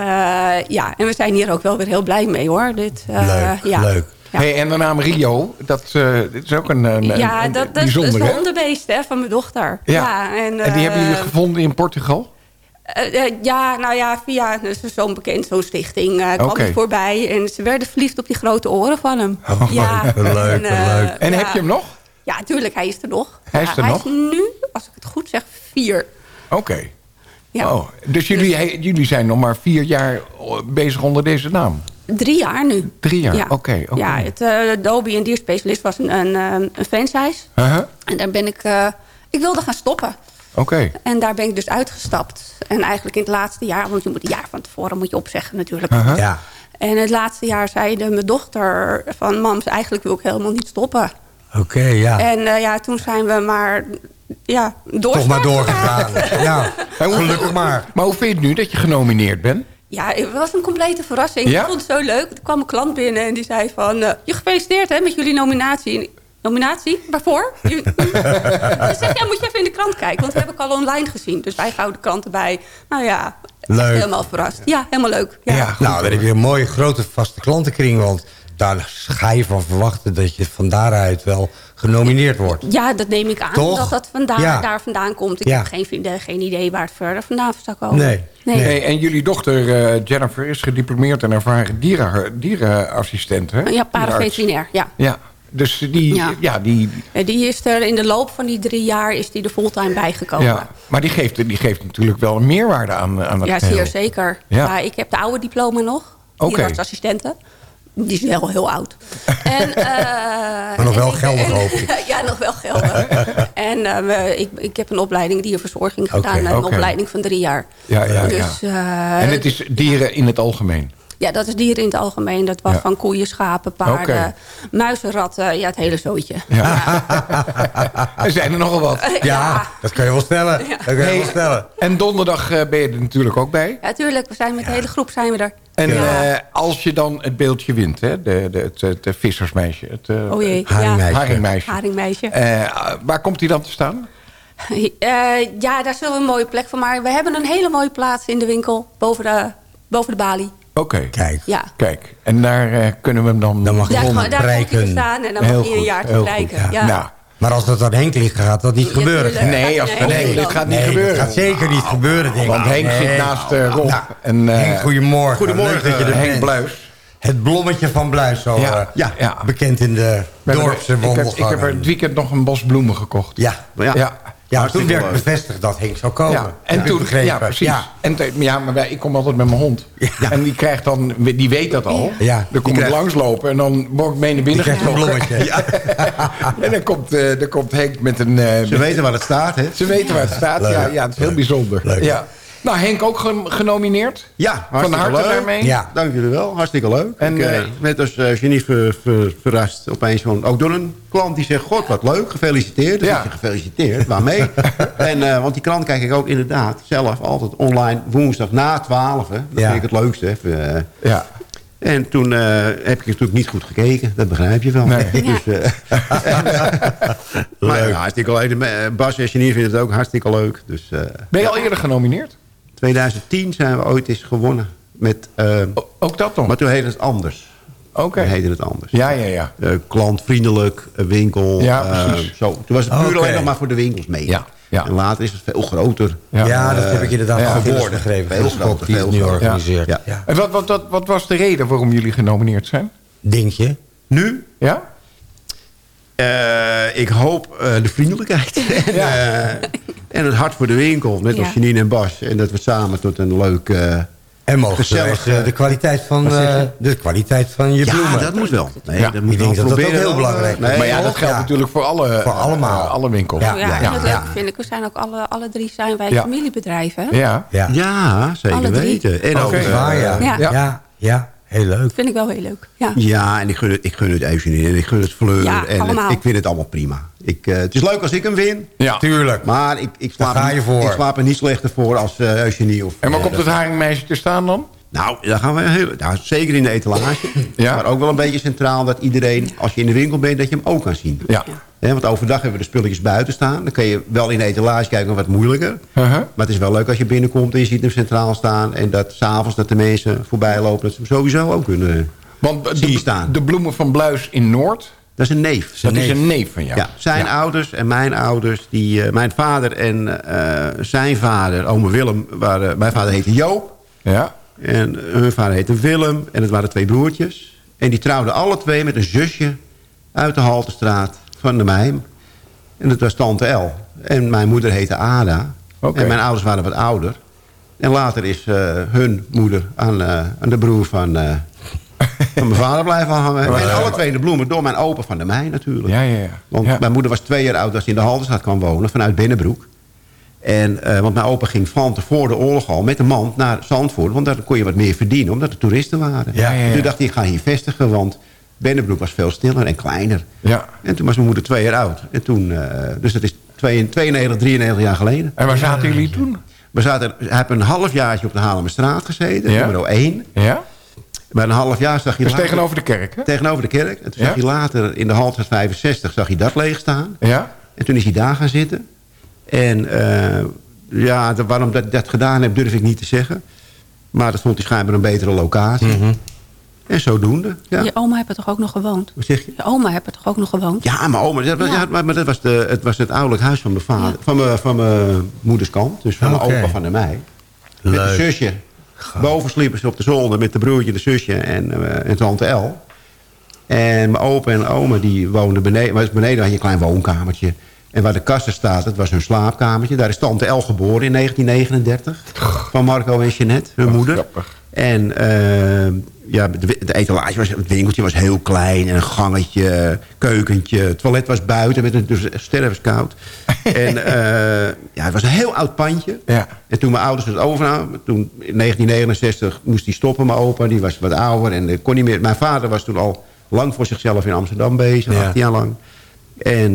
ja, en we zijn hier ook wel weer heel blij mee hoor. Dit, eh,
Leuk,
ja.
leuk.
Ja.
Hey, en de naam Rio, dat, eh, is ook een, een,
Ja,
een-
dat,
een
dat is
hè?
hondenbeest hè, van mijn dochter.
Ja.
en,
En die hebben jullie gevonden in Portugal?
Eh, eh, ja, nou ja, via dus zo'n bekend, zo'n stichting eh, kwam hij voorbij. En ze werden verliefd op die grote oren van hem. ja,
Oh, leuk,
eh,
leuk.
En
ja.
heb je hem nog?
Ja, tuurlijk, hij is er nog.
Hij is
Ja,
er nog?
Hij is nu, als ik het goed zeg, vier.
Oké.
Ja.
Oh, dus jullie, he- jullie zijn nog maar vier jaar bezig onder deze naam?
Drie jaar nu.
Drie jaar,
Ja,
oké.
ja het uh, Dobie en dierspecialist was een, een, een franchise.
Uh-huh.
En daar ben ik... ik wilde gaan stoppen.
Oké.
En daar ben ik dus uitgestapt. En eigenlijk in het laatste jaar... want je moet een jaar van tevoren moet je opzeggen natuurlijk.
Ja.
En het laatste jaar zeide mijn dochter van... mams, eigenlijk wil ik helemaal niet stoppen.
Oké, ja.
En eh, ja, toen zijn we maar... Ja, door
Toch maar doorgegaan. ja, gelukkig maar.
Maar hoe vind je het nu dat je genomineerd bent?
Ja, het was een complete verrassing.
Ja?
Ik vond het zo leuk. Er kwam een klant binnen en die zei van... eh, je gefeliciteerd hè, met jullie nominatie. Nominatie? Waarvoor? Je- Ik zeg, ja, moet je even in de krant kijken. Want dat heb ik al online gezien. Dus wij houden de krant erbij. Nou ja,
Leuk.
helemaal verrast. Ja, helemaal leuk. Ja.
nou, dan heb je een mooie grote vaste klantenkring. Want daar ga je van verwachten dat je van daaruit wel genomineerd wordt.
Ja, dat neem ik aan.
Toch?
Dat dat vandaan,
Ja.
daar vandaan komt. Ik
Ja.
heb geen, vrienden, geen idee waar het verder vandaan zou komen.
Nee.
Nee.
En jullie dochter eh, Jennifer is gediplomeerd en ervaren dieren, dierenassistent, hè?
Ja, paraveterinair, ja.
Ja, dus die, ja.
Ja.
die,
Die is er in de loop van die drie jaar is die er fulltime bijgekomen.
ja. maar die geeft, die geeft natuurlijk wel een meerwaarde aan, aan het
Ja,
geheel.
zeer zeker.
Ja.
Ja. ik heb de oude diploma nog.
Oké.
Dierenartsassistenten. Die is wel heel oud. En, eh,
Maar nog wel
en
geldig, hoop ik.
ja, nog wel geldig. en eh, ik, ik heb een opleiding dierverzorging gedaan.
Oké,
Een
oké.
opleiding van drie jaar.
Ja, ja,
dus,
ja.
eh,
En het is dieren in het algemeen.
Ja, dat is dieren in het algemeen. Dat was
Ja.
van koeien, schapen, paarden, muizen, ratten. Ja, het hele zootje.
Ja. er zijn er nogal wat.
Ja, dat kan je wel stellen. Dat kan je
Hey,
wel stellen.
En donderdag eh, ben je er natuurlijk ook bij.
Ja, tuurlijk. We zijn met de hele groep zijn we er.
En
Ja.
eh, als je dan het beeldje wint, hè, de, de, het, het, het vissersmeisje, het eh,
Oh jee.
Haringmeisje.
haringmeisje.
Haringmeisje.
Eh, waar komt hij dan te staan?
Eh, ja, daar zullen we een mooie plek voor maken. We hebben een hele mooie plaats in de winkel. Boven de, boven de balie.
Oké.
Kijk.
Ja.
Kijk, en daar eh, kunnen we hem dan...
Dan mag je
Daar,
gewoon
daar staan en dan
Heel
mag je een kijken. Ja.
Nou,
Maar als dat aan Henk ligt, gaat dat niet
Ja,
gebeuren.
tuurlijk.
nee, als
Nee,
nee,
nee,
dit gaat niet
Nee,
gebeuren.
dat gaat zeker niet gebeuren, denk ik.
Want Henk
Nee.
zit naast eh, Rob.
Nou,
en, eh,
Henk, goedemorgen.
Goedemorgen,
Leuk dat je er
Henk
bent.
Bluis.
Het blommetje van Bluis, zo
Ja,
eh,
ja, ja.
bekend in de dorpse
ik, heb, ik
wandelgangen.
heb er het weekend nog een bos bloemen gekocht.
Ja,
ja,
Ja.
ja toen werd
leuk.
bevestigd dat Henk zou komen.
Ja, en
Heb ik
toen,
begrepen.
ja, precies.
Ja.
En ja, maar wij, ik kom altijd met mijn hond. En die krijgt dan, die weet dat al.
Ja.
Dan kom ik
krijgt-
langslopen en dan word ik mee naar binnen
Die krijgt een blommetje.
En dan komt, eh, dan komt Henk met een... eh,
Ze weten waar het staat, hè?
ze weten waar het staat. Ja, ja, het is heel bijzonder.
Leuk.
Ja. Nou, Henk ook gen- genomineerd.
Ja,
Van harte
leuk.
daarmee.
Ja.
Dank jullie wel, hartstikke leuk.
En,
ik
eh,
eh, werd als eh, genie ver, ver- verrast opeens van, ook door een klant die zegt... God, wat leuk, gefeliciteerd. Dan
Ja.
je, gefeliciteerd, waarmee? en, want die krant kijk ik ook inderdaad zelf altijd online woensdag na 12. Hè. Dat
Ja.
vind ik het leukste. Even.
Ja.
En toen heb ik natuurlijk niet goed gekeken. Dat begrijp je wel.
Nee.
Dus, maar ja, hartstikke leuk. Bas en Genie vinden het ook hartstikke leuk. Dus,
Ben je al eerder genomineerd?
2010 zijn we ooit eens gewonnen. Met, eh,
O- ook dat nog?
maar toen heette het anders.
Oké.
Toen heette het anders.
Ja, ja, ja.
Eh, klantvriendelijk, een winkel.
Ja,
eh,
precies.
zo. Toen was het puur alleen nog maar voor de winkels mee.
Ja, ja.
En later is het veel groter.
Ja.
Ja, dat heb ik inderdaad
Ja,
geworden
veel-
gegeven.
veel groter, veel
nu organiseert.
Ja.
Ja.
En wat, wat, wat, wat was de reden waarom jullie genomineerd zijn?
Dingetje.
Nu,
Ja?
Eh, ik hoop eh, de vriendelijkheid. en,
Ja.
eh, en het hart voor de winkel. Net als
Ja.
Janine en Bas. En dat we samen tot een leuk... eh,
En mogen
Gezellig, eh,
de kwaliteit van, eh, de kwaliteit van je
ja,
bloemen.
dat moet wel. Nee,
Ja,
dat moet
ik denk
wel
dat dat ook heel belangrijk is.
nee,
maar ja, dat geldt
Ja.
natuurlijk voor alle,
Voor allemaal.
alle winkels.
Ja.
Ja, en het
ja.
leuke vind ik, we zijn ook alle, alle drie zijn wij
Ja.
familiebedrijven.
Ja.
Ja,
Ja, zeker
Alle drie.
weten. En
Oké.
ook,
ja.
Ja.
Heel leuk.
vind ik wel heel leuk. Ja.
Ja, en ik gun het, ik gun het Eugenie en ik gun het Fleur.
Ja,
en het- ik vind het allemaal prima. Ik, eh, het is leuk als ik hem win.
Ja.
Tuurlijk.
Maar ik, ik, slaap,
Daar ga
er
je
niet-
voor.
ik slaap er niet slechter voor als eh Eugenie. Of,
En waar komt het haringmeisje te staan dan?
Nou, daar gaan we heel, nou, zeker in de etalage.
Ja.
Maar ook wel een beetje centraal dat iedereen, als je in de winkel bent, dat je hem ook kan zien.
Ja.
Want overdag hebben we de spulletjes buiten staan. Dan kun je wel in de etalage kijken, wat moeilijker.
Uh-huh.
Maar het is wel leuk als je binnenkomt en je ziet hem centraal staan. En dat s'avonds dat de mensen voorbij lopen, dat ze hem sowieso ook kunnen
Want de,
staan.
de bloemen van Bluis in Noord,
Dat is een neef.
dat is een neef van jou.
Ja, zijn ouders en mijn ouders, die, eh, mijn vader en eh, zijn vader, ome Willem, waren, mijn vader heette Joop.
Ja.
En hun vader heette Willem en het waren twee broertjes. En die trouwden alle twee met een zusje uit de Haltestraat van de Meijm. En dat was tante El. En mijn moeder heette Ada. En mijn ouders waren wat ouder. En later is eh, hun moeder aan, eh, aan de broer van, eh, van mijn vader blijven hangen.
Maar,
en alle twee de bloemen door mijn opa van de Meij natuurlijk.
Ja, ja, ja.
Want
Ja.
mijn moeder was twee jaar oud als ze in de Haldenstraat kwam wonen, vanuit Binnenbroek. En, want mijn opa ging van voor de oorlog al met een mand naar Zandvoort. Want daar kon je wat meer verdienen, omdat er toeristen waren.
Ja, ja, ja.
Toen dacht hij, ik ga hier vestigen, want Binnenbroek was veel stiller en kleiner.
Ja.
En toen was mijn moeder twee jaar oud. En toen, eh, dus dat is 92, 93 jaar geleden.
En waar zaten jullie toen?
We zaten, hij heeft een halfjaartje op de Haarlemmerstraat gezeten,
Ja.
nummer 1.
Ja?
Bij een half jaar zag je
Dus
later-
tegenover de kerk, hè?
tegenover de kerk. En toen
Ja.
zag je later in de Haltestraat 65 zag je dat leeg staan.
Ja?
En toen is hij daar gaan zitten. En eh, ja, waarom dat, dat gedaan heb, durf ik niet te zeggen. Maar dat vond hij schijnbaar een betere locatie.
Mhm.
En zodoende, ja.
Je oma heeft er toch ook nog gewoond?
Wat zeg je?
Je oma heeft er toch ook nog gewoond?
Ja, mijn oma, dat was,
Ja.
ja, maar maar dat was, de, het was het ouderlijk huis van mijn vader.
Ja.
Van, mijn, van mijn moeders kant. Dus van mijn opa van de mij. Met
Leuk.
een zusje. Boven sliepen ze op de zolder met de broertje, de zusje en, eh, en tante El. En mijn opa en oma die woonden beneden. Maar beneden had je een klein woonkamertje. En waar de kassen staat, dat was hun slaapkamertje. Daar is tante El geboren in 1939. Van Marco en Jeanette, hun moeder.
grappig.
En eh, ja, de, de etalage was, het winkeltje was heel klein. En een gangetje, keukentje. Het toilet was buiten, met een, dus stervenskoud. en eh, ja, het was een heel oud pandje.
Ja.
En toen mijn ouders het overnamen, toen in 1969 moest hij stoppen, mijn opa. Die was wat ouder en eh, kon niet meer. Mijn vader was toen al lang voor zichzelf in Amsterdam bezig,
Ja.
18 jaar lang. En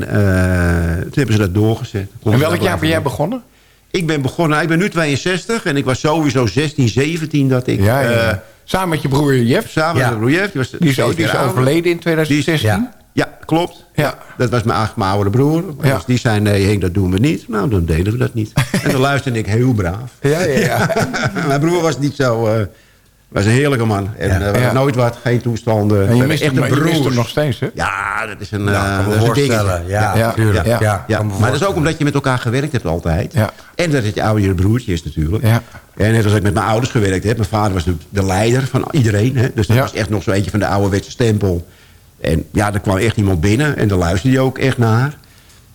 toen hebben ze dat doorgezet. Kon
En welk jaar ben jij begonnen?
Ik ben begonnen, ik ben nu 62 en ik was sowieso 16, 17 dat ik...
Ja, ja.
eh,
Samen met je broer Jeff.
samen
Ja.
met Roejeff, die was
Die is, die overleden in 2016.
Ja, klopt.
Ja.
Dat was mijn, mijn oudere broer.
Ja.
Dus die zei, nee Henk, dat doen we niet. Nou, dan deden we dat niet. en dan luisterde ik heel braaf.
Ja, ja, ja.
mijn broer was niet zo... eh, was een heerlijke man. En
Ja.
eh,
Ja.
nooit wat, geen toestanden.
En je mist, hem, je mist hem nog steeds, hè?
Ja, dat is een,
Ja, me
dat is een.
Ja,
Ja, ja,
maar dat is ook omdat je met elkaar gewerkt hebt altijd. En dat het je oudere broertje is natuurlijk.
Ja.
En net als ik met mijn ouders gewerkt heb. Mijn vader was de, de leider van iedereen. Hè? Dus dat was echt nog zo eentje van de ouderwetse stempel. En ja, er kwam echt iemand binnen. En daar luisterde hij ook echt naar.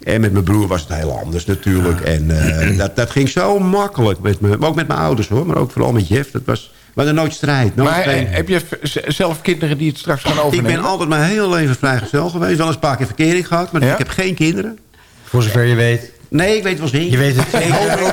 En met mijn broer was het heel anders natuurlijk. En eh, dat, dat ging zo makkelijk. Met me, maar ook met mijn ouders hoor. Maar ook vooral met Jeff. Dat was, hadden nooit strijd. Nooit
Maar
geen-
eh, heb je zelf kinderen die het straks gaan
ik
overnemen?
ben altijd mijn hele leven vrijgezel geweest. Wel eens een paar keer verkering gehad. Maar
Ja?
ik heb geen kinderen.
Voor zover je weet.
Nee, ik weet wel zeker.
Je weet het zeker. Oké, oké,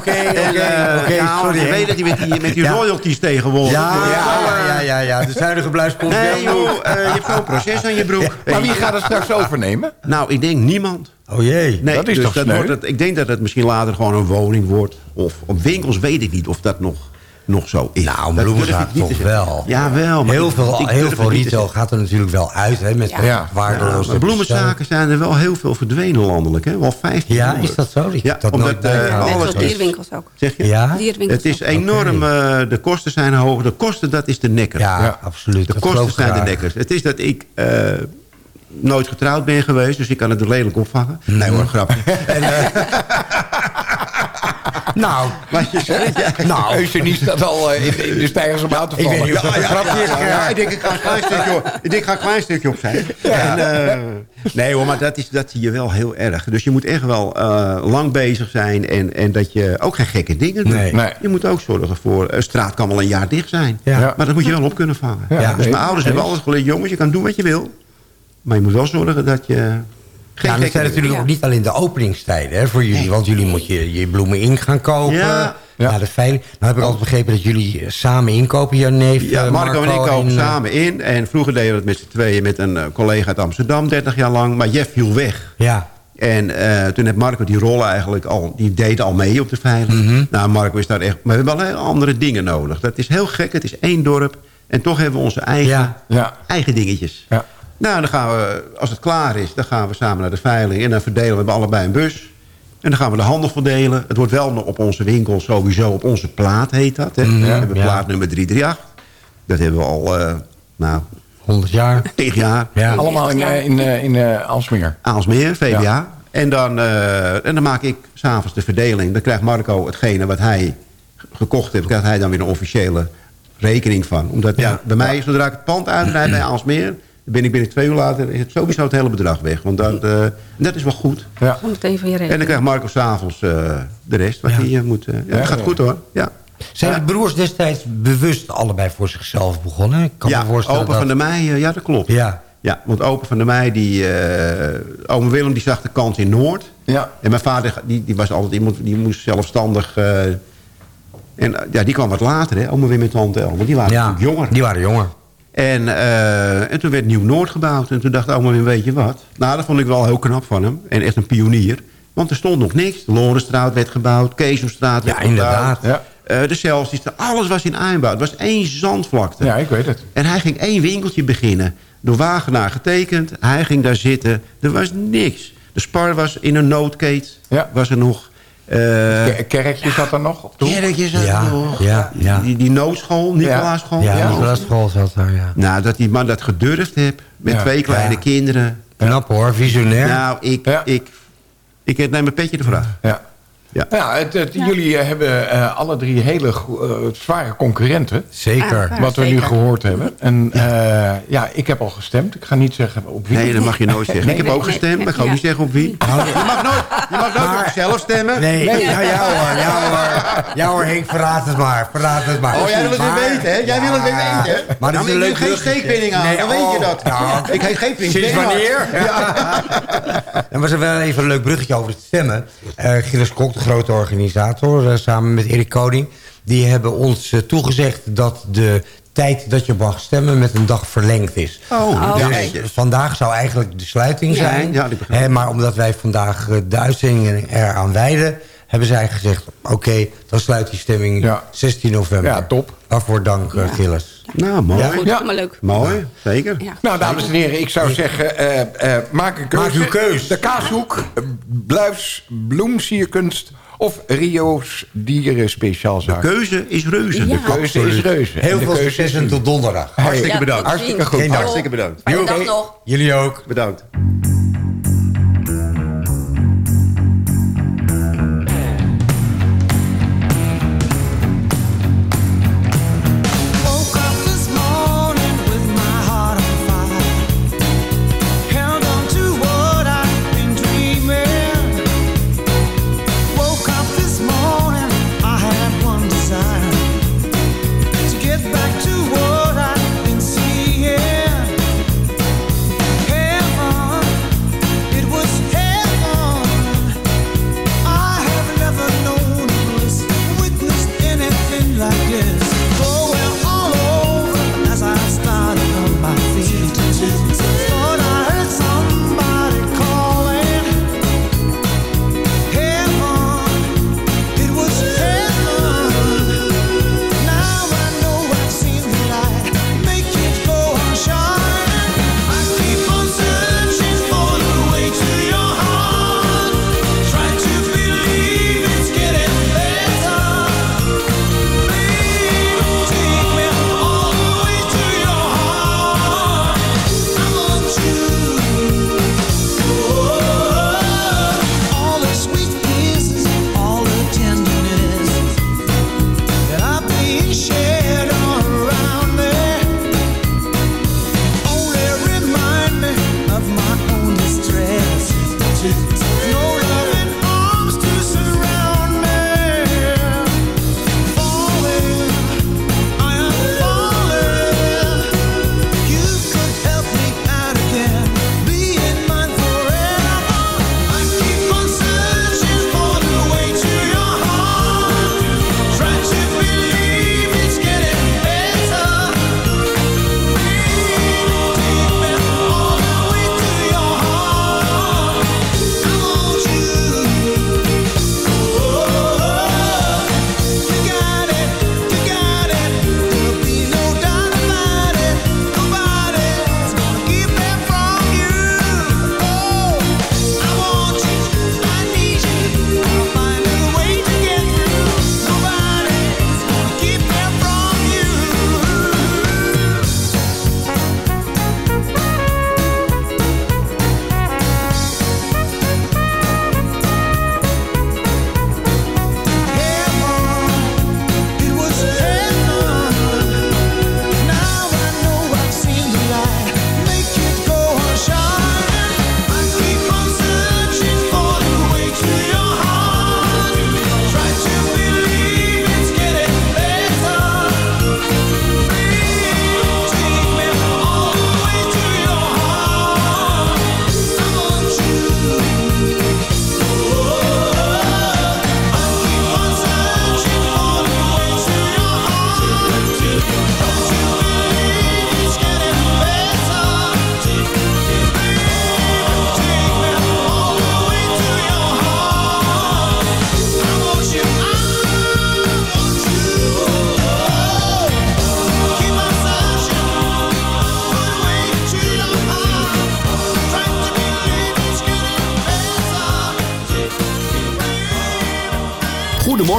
oké.
je weet dat hij met die, met die
Ja.
royalties tegenwoordig.
Ja,
je
ja, ja, ja, ja. De zuinige bluis komt
Nee, joh, eh, je hebt zo'n proces aan je broek.
Maar wie gaat het straks overnemen?
Nou, ik denk niemand.
Oh jee.
Nee,
Dat is
dus
toch sneu?
wordt het, Ik denk dat het misschien later gewoon een woning wordt. Of op winkels weet ik niet of dat nog, nog zo is.
Nou,
te
toch wel.
Ja, wel. maar
Heel
ik-
veel,
ik
heel veel retail gaat er natuurlijk wel uit. Hè, met
Ja.
ja. waardeloze
Ja, maar bloemenzaken zijn er wel heel veel verdwenen landelijk. Hè? Wel 15
Ja, is dat zo? Ik
Ja,
dat
omdat.
Net
alles
dierwinkels ook.
Zeg je?
Ja?
Dierwinkels
Het is
ook.
enorm, eh, de kosten zijn hoog. De kosten, dat is de nekker.
Ja,
Ja.
absoluut.
De
Dat
kosten zijn de nekkers. Het is dat ik eh, nooit getrouwd ben geweest, dus ik kan het er lelijk opvangen. Nee hoor, grapje. en,
Nou, nou.
Eugenie staat al eh, in, in de stijgers om aan te
Ik
vallen.
weet niet grapje is.
ik denk ik ga een klein stukje op, ik denk ik ga een klein stukje opzij. En, eh, nee hoor, maar dat, is, dat zie je wel heel erg. Dus je moet echt wel eh, lang bezig zijn en, en dat je ook geen gekke dingen doet.
Nee.
Nee.
Je moet ook zorgen voor, een straat kan wel een jaar dicht zijn.
Ja.
Maar dat moet je wel op kunnen vangen.
Ja,
dus mijn ouders hebben altijd geleerd, jongens, je kan doen wat je wil. Maar je moet wel zorgen dat je geen gekke
dat zijn natuurlijk
Ja.
ook niet alleen de openingstijden hè, voor jullie. Want jullie moet je je bloemen in gaan kopen.
Ja.
Ja. de veiling. Nou heb ik altijd begrepen dat jullie eh, samen inkopen, jouw neef
Ja,
eh,
Marco, en ik kopen
eh,
samen in. En vroeger deden we het met z'n tweeën met een collega uit Amsterdam, 30 jaar lang. Maar Jeff viel weg.
Ja,
En eh, toen heeft Marco die rollen eigenlijk al, die deed al mee op de veiling.
Mhm.
Nou, Marco is daar echt, maar we hebben wel heel andere dingen nodig. Dat is heel gek, het is één dorp. En toch hebben we onze eigen,
Ja.
Ja.
eigen dingetjes.
Ja.
Nou, dan gaan we, als het klaar is, dan gaan we samen naar de veiling. En dan verdelen we allebei een bus. En dan gaan we de handel verdelen. Het wordt wel op onze winkel sowieso op onze plaat, heet dat. Hè?
Mhm,
we hebben
ja.
plaat nummer 338. Dat hebben we al, eh nou,
100 jaar.
10 jaar.
Ja.
Allemaal in, eh, in, eh, in eh, Alsmeer.
Aalsmeer, VWA.
Ja.
En, dan, eh, en dan maak ik s'avonds de verdeling. Dan krijgt Marco hetgene wat hij gekocht heeft... krijgt hij dan weer een officiële rekening van. Omdat ja, bij mij, zodra ik het pand uitrijd bij Aalsmeer... ben ik binnen twee uur later is het sowieso het hele bedrag weg. Want dat, eh, dat is wel goed.
Ja.
Je
En dan krijgt Marco s'avonds eh de rest wat
Ja.
hij eh, moet... ja, dat gaat goed hoor. Ja,
Zijn de broers destijds bewust allebei voor zichzelf begonnen? Ik kan
ja
me voorstellen
opa
dat...
van der Meij, eh, ja dat klopt.
Ja,
Ja, want opa van der Meij, die, eh oom Willem, die zag de kans in Noord.
Ja.
En mijn vader, die, die was altijd iemand, die moest zelfstandig... eh, en ja, die kwam wat later, hè, oma Wim en tante El. Want die waren
ja
natuurlijk jonger.
die waren jonger.
En, eh, en toen werd Nieuw-Noord gebouwd. En toen dacht oma Wim, weet je wat? Nou, dat vond ik wel heel knap van hem. En echt een pionier. Want er stond nog niks. De Lorenstraat werd gebouwd. Keesomstraat werd
Ja,
gebouwd.
inderdaad.
Ja.
Eh, de Celsius, alles was in aanbouw. Het was één zandvlakte.
ja, ik weet het.
En hij ging één winkeltje beginnen. Door Wagenaar getekend. Hij ging daar zitten. Er was niks. De spar was in een noodkeet.
Ja.
Was er nog. Eh
Ke- Kerkje zat er nog op toe.
kerkjes zat er
Ja,
nog.
ja, ja.
Die, die noodschool, Nicolaaschool.
Ja,
Ja.
Nicolaas School zat daar, ja.
Nou, dat die man dat gedurfd heeft. Met
Ja.
twee kleine
Ja.
kinderen.
Knap hoor, visionair.
Nou, ik,
Ja.
ik, ik neem mijn petje de vraag.
Ja.
Ja.
Ja, het, het- jullie eh, hebben eh, alle drie hele eh, zware concurrenten.
Zeker.
Ah,
wat we nu gehoord hebben. En eh, ja, ik heb al gestemd. Ik ga niet zeggen op wie.
Nee, dat mag je nooit zeggen. ik heb
nee,
ook
nee.
gestemd, maar ik ga ook
Ja.
niet zeggen op wie. Je mag nooit, je mag nooit op jezelf stemmen.
Nee, ja, ja hoor, ja hoor. Ja hoor, Henk, verraad het maar, verraad het maar.
Oh, jij wil het
Maar-
weer weten, hè? Jij wil het weer
Ja,
weten?
Maar
Nou,
is een
ik
leuk
doe geen
bruggetje.
steekpenning aan,
Nee,
dan weet je
oh,
dat.
nou,
Ik heet geen prins
Sinds wanneer? En was er wel even een leuk bruggetje over het stemmen. Eh Gilles Kok, de grote organisator, eh, samen met Erik Koning... die hebben ons eh, toegezegd dat de tijd dat je mag stemmen met een dag verlengd is.
Oh.
Dus vandaag zou eigenlijk de sluiting zijn.
ja,
maar omdat wij vandaag eh, de uitzending eraan wijden... hebben zij gezegd, oké, dan sluit die stemming
Ja.
16 november.
Ja, top.
Waarvoor dank, eh, Gilles.
Nou, mooi.
Ja,
Goed,
Ja.
leuk.
Mooi, zeker.
Ja.
Nou, dames en heren, ik zou zeggen, eh, eh, maak een keuze.
Maak uw keus.
De Kaashoek, Bluis, Bloemsierkunst of Rio's Dieren Speciaalzaak.
Keuze is reuze.
De keuze is reuze.
Heel
de
veel succes en tot donderdag.
Hartstikke
Ja,
bedankt.
Hartstikke goed.
Hartstikke bedankt.
Jullie ook.
Bedankt.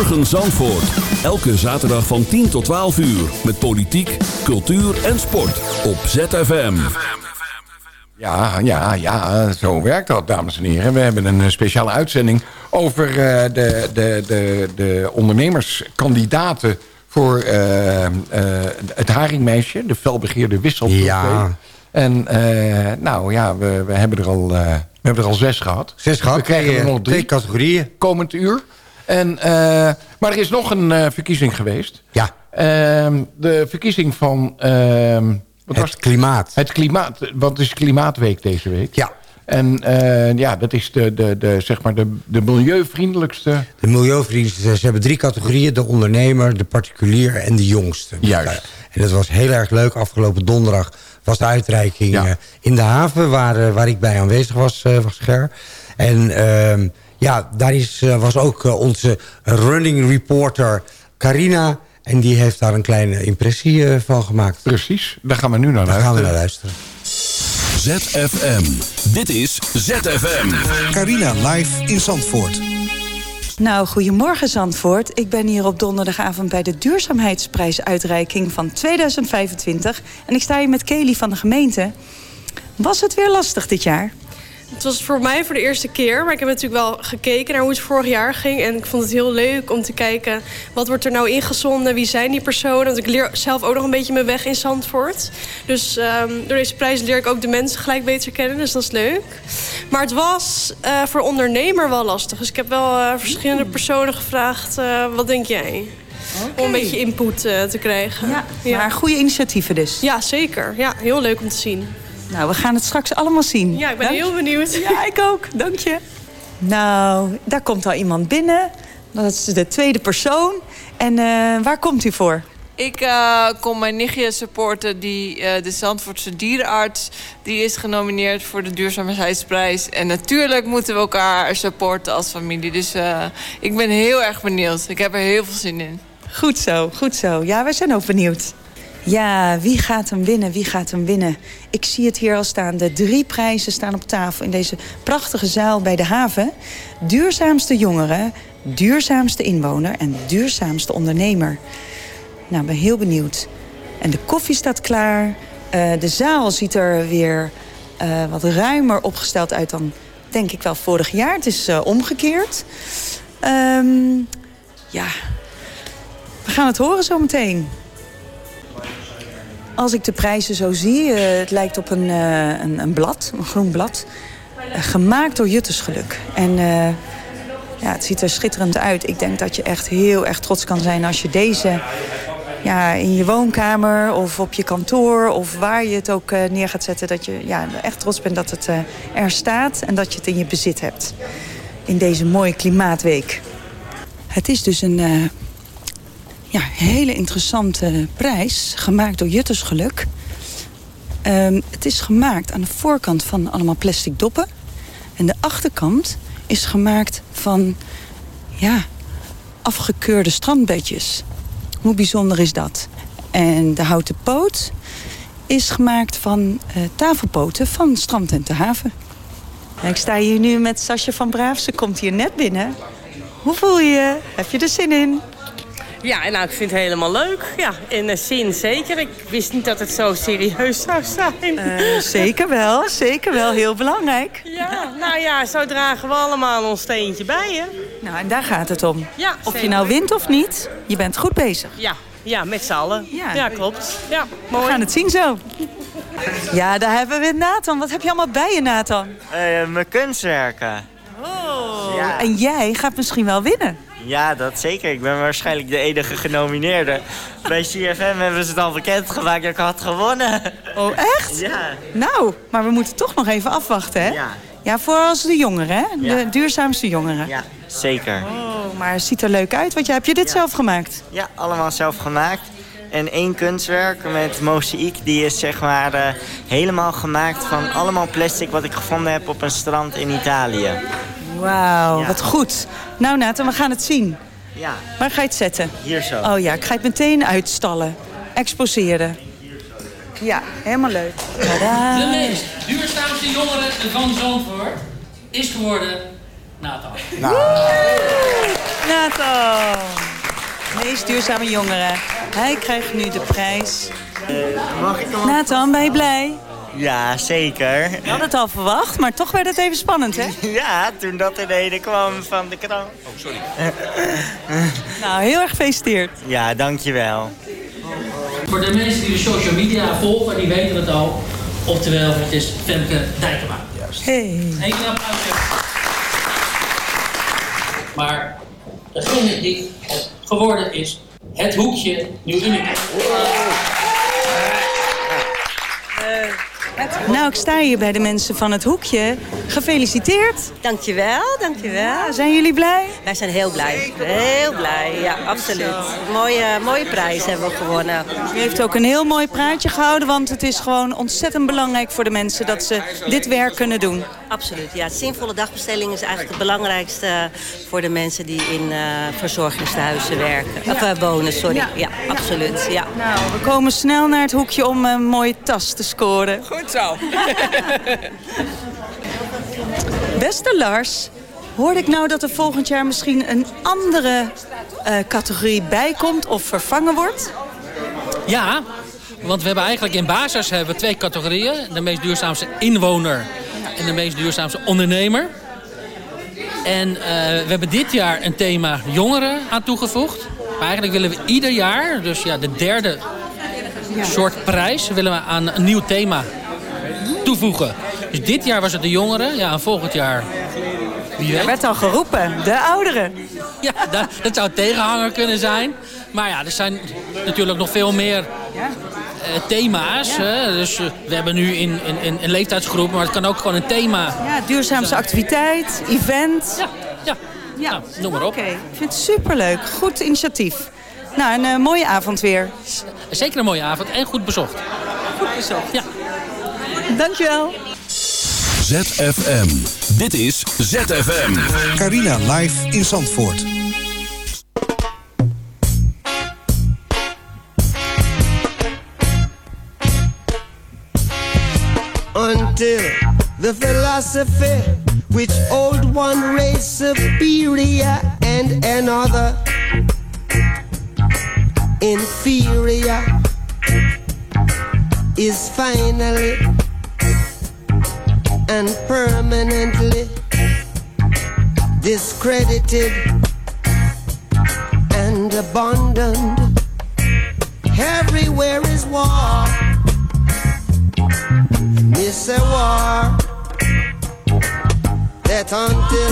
Goedemorgen Zandvoort. Elke zaterdag van 10 tot 12 uur. Met politiek, cultuur en sport. Op ZFM.
Ja, ja, ja, zo werkt dat, dames en heren. We hebben een eh, speciale uitzending over eh, de, de, de, de ondernemerskandidaten... voor eh, eh, het haringmeisje, de felbegeerde wisseltrofee.
Ja.
En eh, nou ja, we, we, hebben er al, eh, we hebben er al zes gehad.
Zes gehad,
We krijgen er nog drie
twee categorieën.
komend uur. En, eh, maar er is nog een eh, verkiezing geweest.
Ja,
Ehm, de verkiezing van... ehm, wat was
het klimaat.
het klimaat, want het is Klimaatweek deze week.
Ja.
En eh, ja, dat is de, de, de, zeg maar de, de milieuvriendelijkste...
De milieuvrienden, ze hebben drie categorieën. De ondernemer, de particulier en de jongste.
Juist.
En dat was heel erg leuk. Afgelopen donderdag was de uitreiking
Ja.
in de haven... waar, waar ik bij aanwezig was, eh, was Ger. En ehm, ja, daar is, eh, was ook eh, onze running reporter Carina... En die heeft daar een kleine impressie eh, van gemaakt.
Precies, daar gaan we nu naar
Daar gaan we
luisteren.
naar luisteren.
ZFM. Dit is ZFM.
Carina live in Zandvoort.
Nou, goedemorgen Zandvoort. Ik ben hier op donderdagavond bij de duurzaamheidsprijsuitreiking van 2025. En ik sta hier met Kelly van de gemeente. Was het weer lastig dit jaar?
Het was voor mij voor de eerste keer, maar ik heb natuurlijk wel gekeken naar hoe het vorig jaar ging. En ik vond het heel leuk om te kijken wat wordt er nou ingezonden, wie zijn die personen. Want ik leer zelf ook nog een beetje mijn weg in Zandvoort. Dus ehm, door deze prijs leer ik ook de mensen gelijk beter kennen, dus dat is leuk. Maar het was eh, voor ondernemer wel lastig. Dus ik heb wel eh, verschillende personen gevraagd, eh, wat denk jij? Om een beetje input te krijgen.
Ja, Maar goede initiatieven dus.
Ja, zeker. Ja, heel leuk om te zien.
Nou, we gaan het straks allemaal zien.
Ja, ik ben heel benieuwd.
Ja, ik ook. Dank je. Nou, daar komt al iemand binnen. Dat is de tweede persoon. En eh, waar komt u voor?
Ik eh, kom mijn nichtje supporten, die, eh, de Zandvoortse dierenarts. Die is genomineerd voor de Duurzaamheidsprijs. En natuurlijk moeten we elkaar supporten als familie. Dus eh, ik ben heel erg benieuwd. Ik heb er heel veel zin in.
Goed zo, goed zo. Ja, wij zijn ook benieuwd. Ja, wie gaat hem winnen? Wie gaat hem winnen? Ik zie het hier al staan. De drie prijzen staan op tafel in deze prachtige zaal bij de haven. Duurzaamste jongeren, duurzaamste inwoner en duurzaamste ondernemer. Nou, ben heel benieuwd. En de koffie staat klaar. Eh, de zaal ziet er weer eh, wat ruimer opgesteld uit dan, denk ik wel, vorig jaar. Het is eh, omgekeerd. Ehm, ja, we gaan het horen zometeen. Als ik de prijzen zo zie, eh, het lijkt op een, eh, een, een blad, een groen blad. Eh, gemaakt door Juttersgeluk. En ja, het ziet er schitterend uit. Ik denk dat je echt heel erg trots kan zijn als je deze ja, in je woonkamer of op je kantoor of waar je het ook neer gaat zetten. Dat je ja, echt trots bent dat het er staat en dat je het in je bezit hebt. In deze mooie klimaatweek. Het is dus een ja, hele interessante prijs, gemaakt door Juttersgeluk. Ehm, het is gemaakt aan de voorkant van allemaal plastic doppen. En de achterkant is gemaakt van ja, afgekeurde strandbedjes. Hoe bijzonder is dat? En de houten poot is gemaakt van eh, tafelpoten van strand en te haven. En ik sta hier nu met Sascha van Braaf. Ze komt hier net binnen. Hoe voel je je? Heb je er zin in?
Ja, nou, ik vind het helemaal leuk. Ja, in de zin zeker. Ik wist niet dat het zo serieus zou zijn.
Eh, zeker wel, zeker wel. Heel belangrijk.
Ja, nou ja, zo dragen we allemaal ons steentje bij, hè?
Nou, en daar gaat het om.
Ja,
Of je nou wint of niet, je bent goed bezig.
Ja, ja met z'n allen. Ja, klopt. Ja, mooi.
We gaan het zien zo. Ja, daar hebben we Nathan. Wat heb je allemaal bij je, Nathan?
Eh, mijn kunstwerken.
Oh,
Ja.
en jij gaat misschien wel winnen.
Ja, dat zeker. Ik ben waarschijnlijk de enige genomineerde. Bij CFM hebben ze het al bekendgemaakt dat ik had gewonnen.
Oh, echt?
Ja.
Nou, maar we moeten toch nog even afwachten, hè?
Ja.
Ja, voor als de jongeren, hè? De
Ja.
duurzaamste jongeren.
Ja, zeker.
Oh, maar het ziet er leuk uit. Want jij, heb je dit zelf gemaakt?
Ja, allemaal zelf gemaakt. En één kunstwerk met mozaïek, die is zeg maar eh, helemaal gemaakt van allemaal plastic wat ik gevonden heb op een strand in Italië.
Wauw,
Ja.
wat goed. Nou, Nathan, we gaan het zien.
Ja,
Waar ga je het zetten?
hier zo.
Oh ja, ik ga het meteen uitstallen. Exposeren. Ja, helemaal leuk. Tadaa.
De meest duurzaamste jongere van Zandvoort is geworden Nathan.
Nathan. Meest duurzame jongere. Hij krijgt nu de prijs.
mag ik hem?
Nathan, ben je blij?
Ja, zeker.
Je had het al verwacht, maar toch werd het even spannend, hè?
Ja, toen dat er reden kwam van de krant. Oh, sorry.
Nou, heel erg gefeliciteerd.
Ja, dankjewel.
Voor de mensen die de social media volgen, die weten het al. Oftewel, het is Femke Dijkema. Juist.
Hey.
Eén keer applausje. Maar degene die het geworden is, het hoekje nu uniek.
Nou, ik sta hier bij de mensen van het hoekje. Gefeliciteerd.
Dankjewel, dankjewel.
Zijn jullie blij?
Wij zijn heel blij. Heel blij, ja, absoluut. Mooie, mooie prijs hebben we gewonnen.
U heeft ook een heel mooi praatje gehouden, want het is gewoon ontzettend belangrijk voor de mensen dat ze dit werk kunnen doen.
absoluut. Ja, zinvolle dagbesteding is eigenlijk het belangrijkste voor de mensen die in eh verzorgingstehuizen werken. Of eh, wonen, sorry.
Ja.
Ja, absoluut. Ja.
Nou, we komen snel naar het hoekje om een mooie tas te scoren.
Goed zo.
Beste Lars, hoorde ik nou dat er volgend jaar misschien een andere eh, categorie bijkomt of vervangen wordt?
Ja, want we hebben eigenlijk in basis hebben we twee categorieën. De meest duurzaamste inwoner en de meest duurzaamste ondernemer. En eh, we hebben dit jaar een thema jongeren aan toegevoegd. Maar eigenlijk willen we ieder jaar, dus ja, de derde soort prijs, willen we aan een nieuw thema toevoegen. Dus dit jaar was het de jongeren, ja, en volgend jaar wie
Er werd al geroepen, de ouderen.
Ja, dat, dat zou tegenhanger kunnen zijn. Maar ja, er zijn natuurlijk nog veel meer eh, thema's. Hè? Dus eh, we hebben nu in, in, in een leeftijdsgroep, maar het kan ook gewoon een thema.
Ja, duurzaamste activiteit, event.
Ja, ja.
ja.
Nou, noem maar op.
Oké, ik vind het superleuk. Goed initiatief. Nou, een eh, mooie avond weer.
Zeker een mooie avond en goed bezocht.
Goed bezocht.
Ja.
Dankjewel.
ZFM. Dit is ZFM.
Carina live in Zandvoort.
until the philosophy which old one race superior and another inferior is finally and permanently discredited and abandoned. Everywhere is war. It's a war that until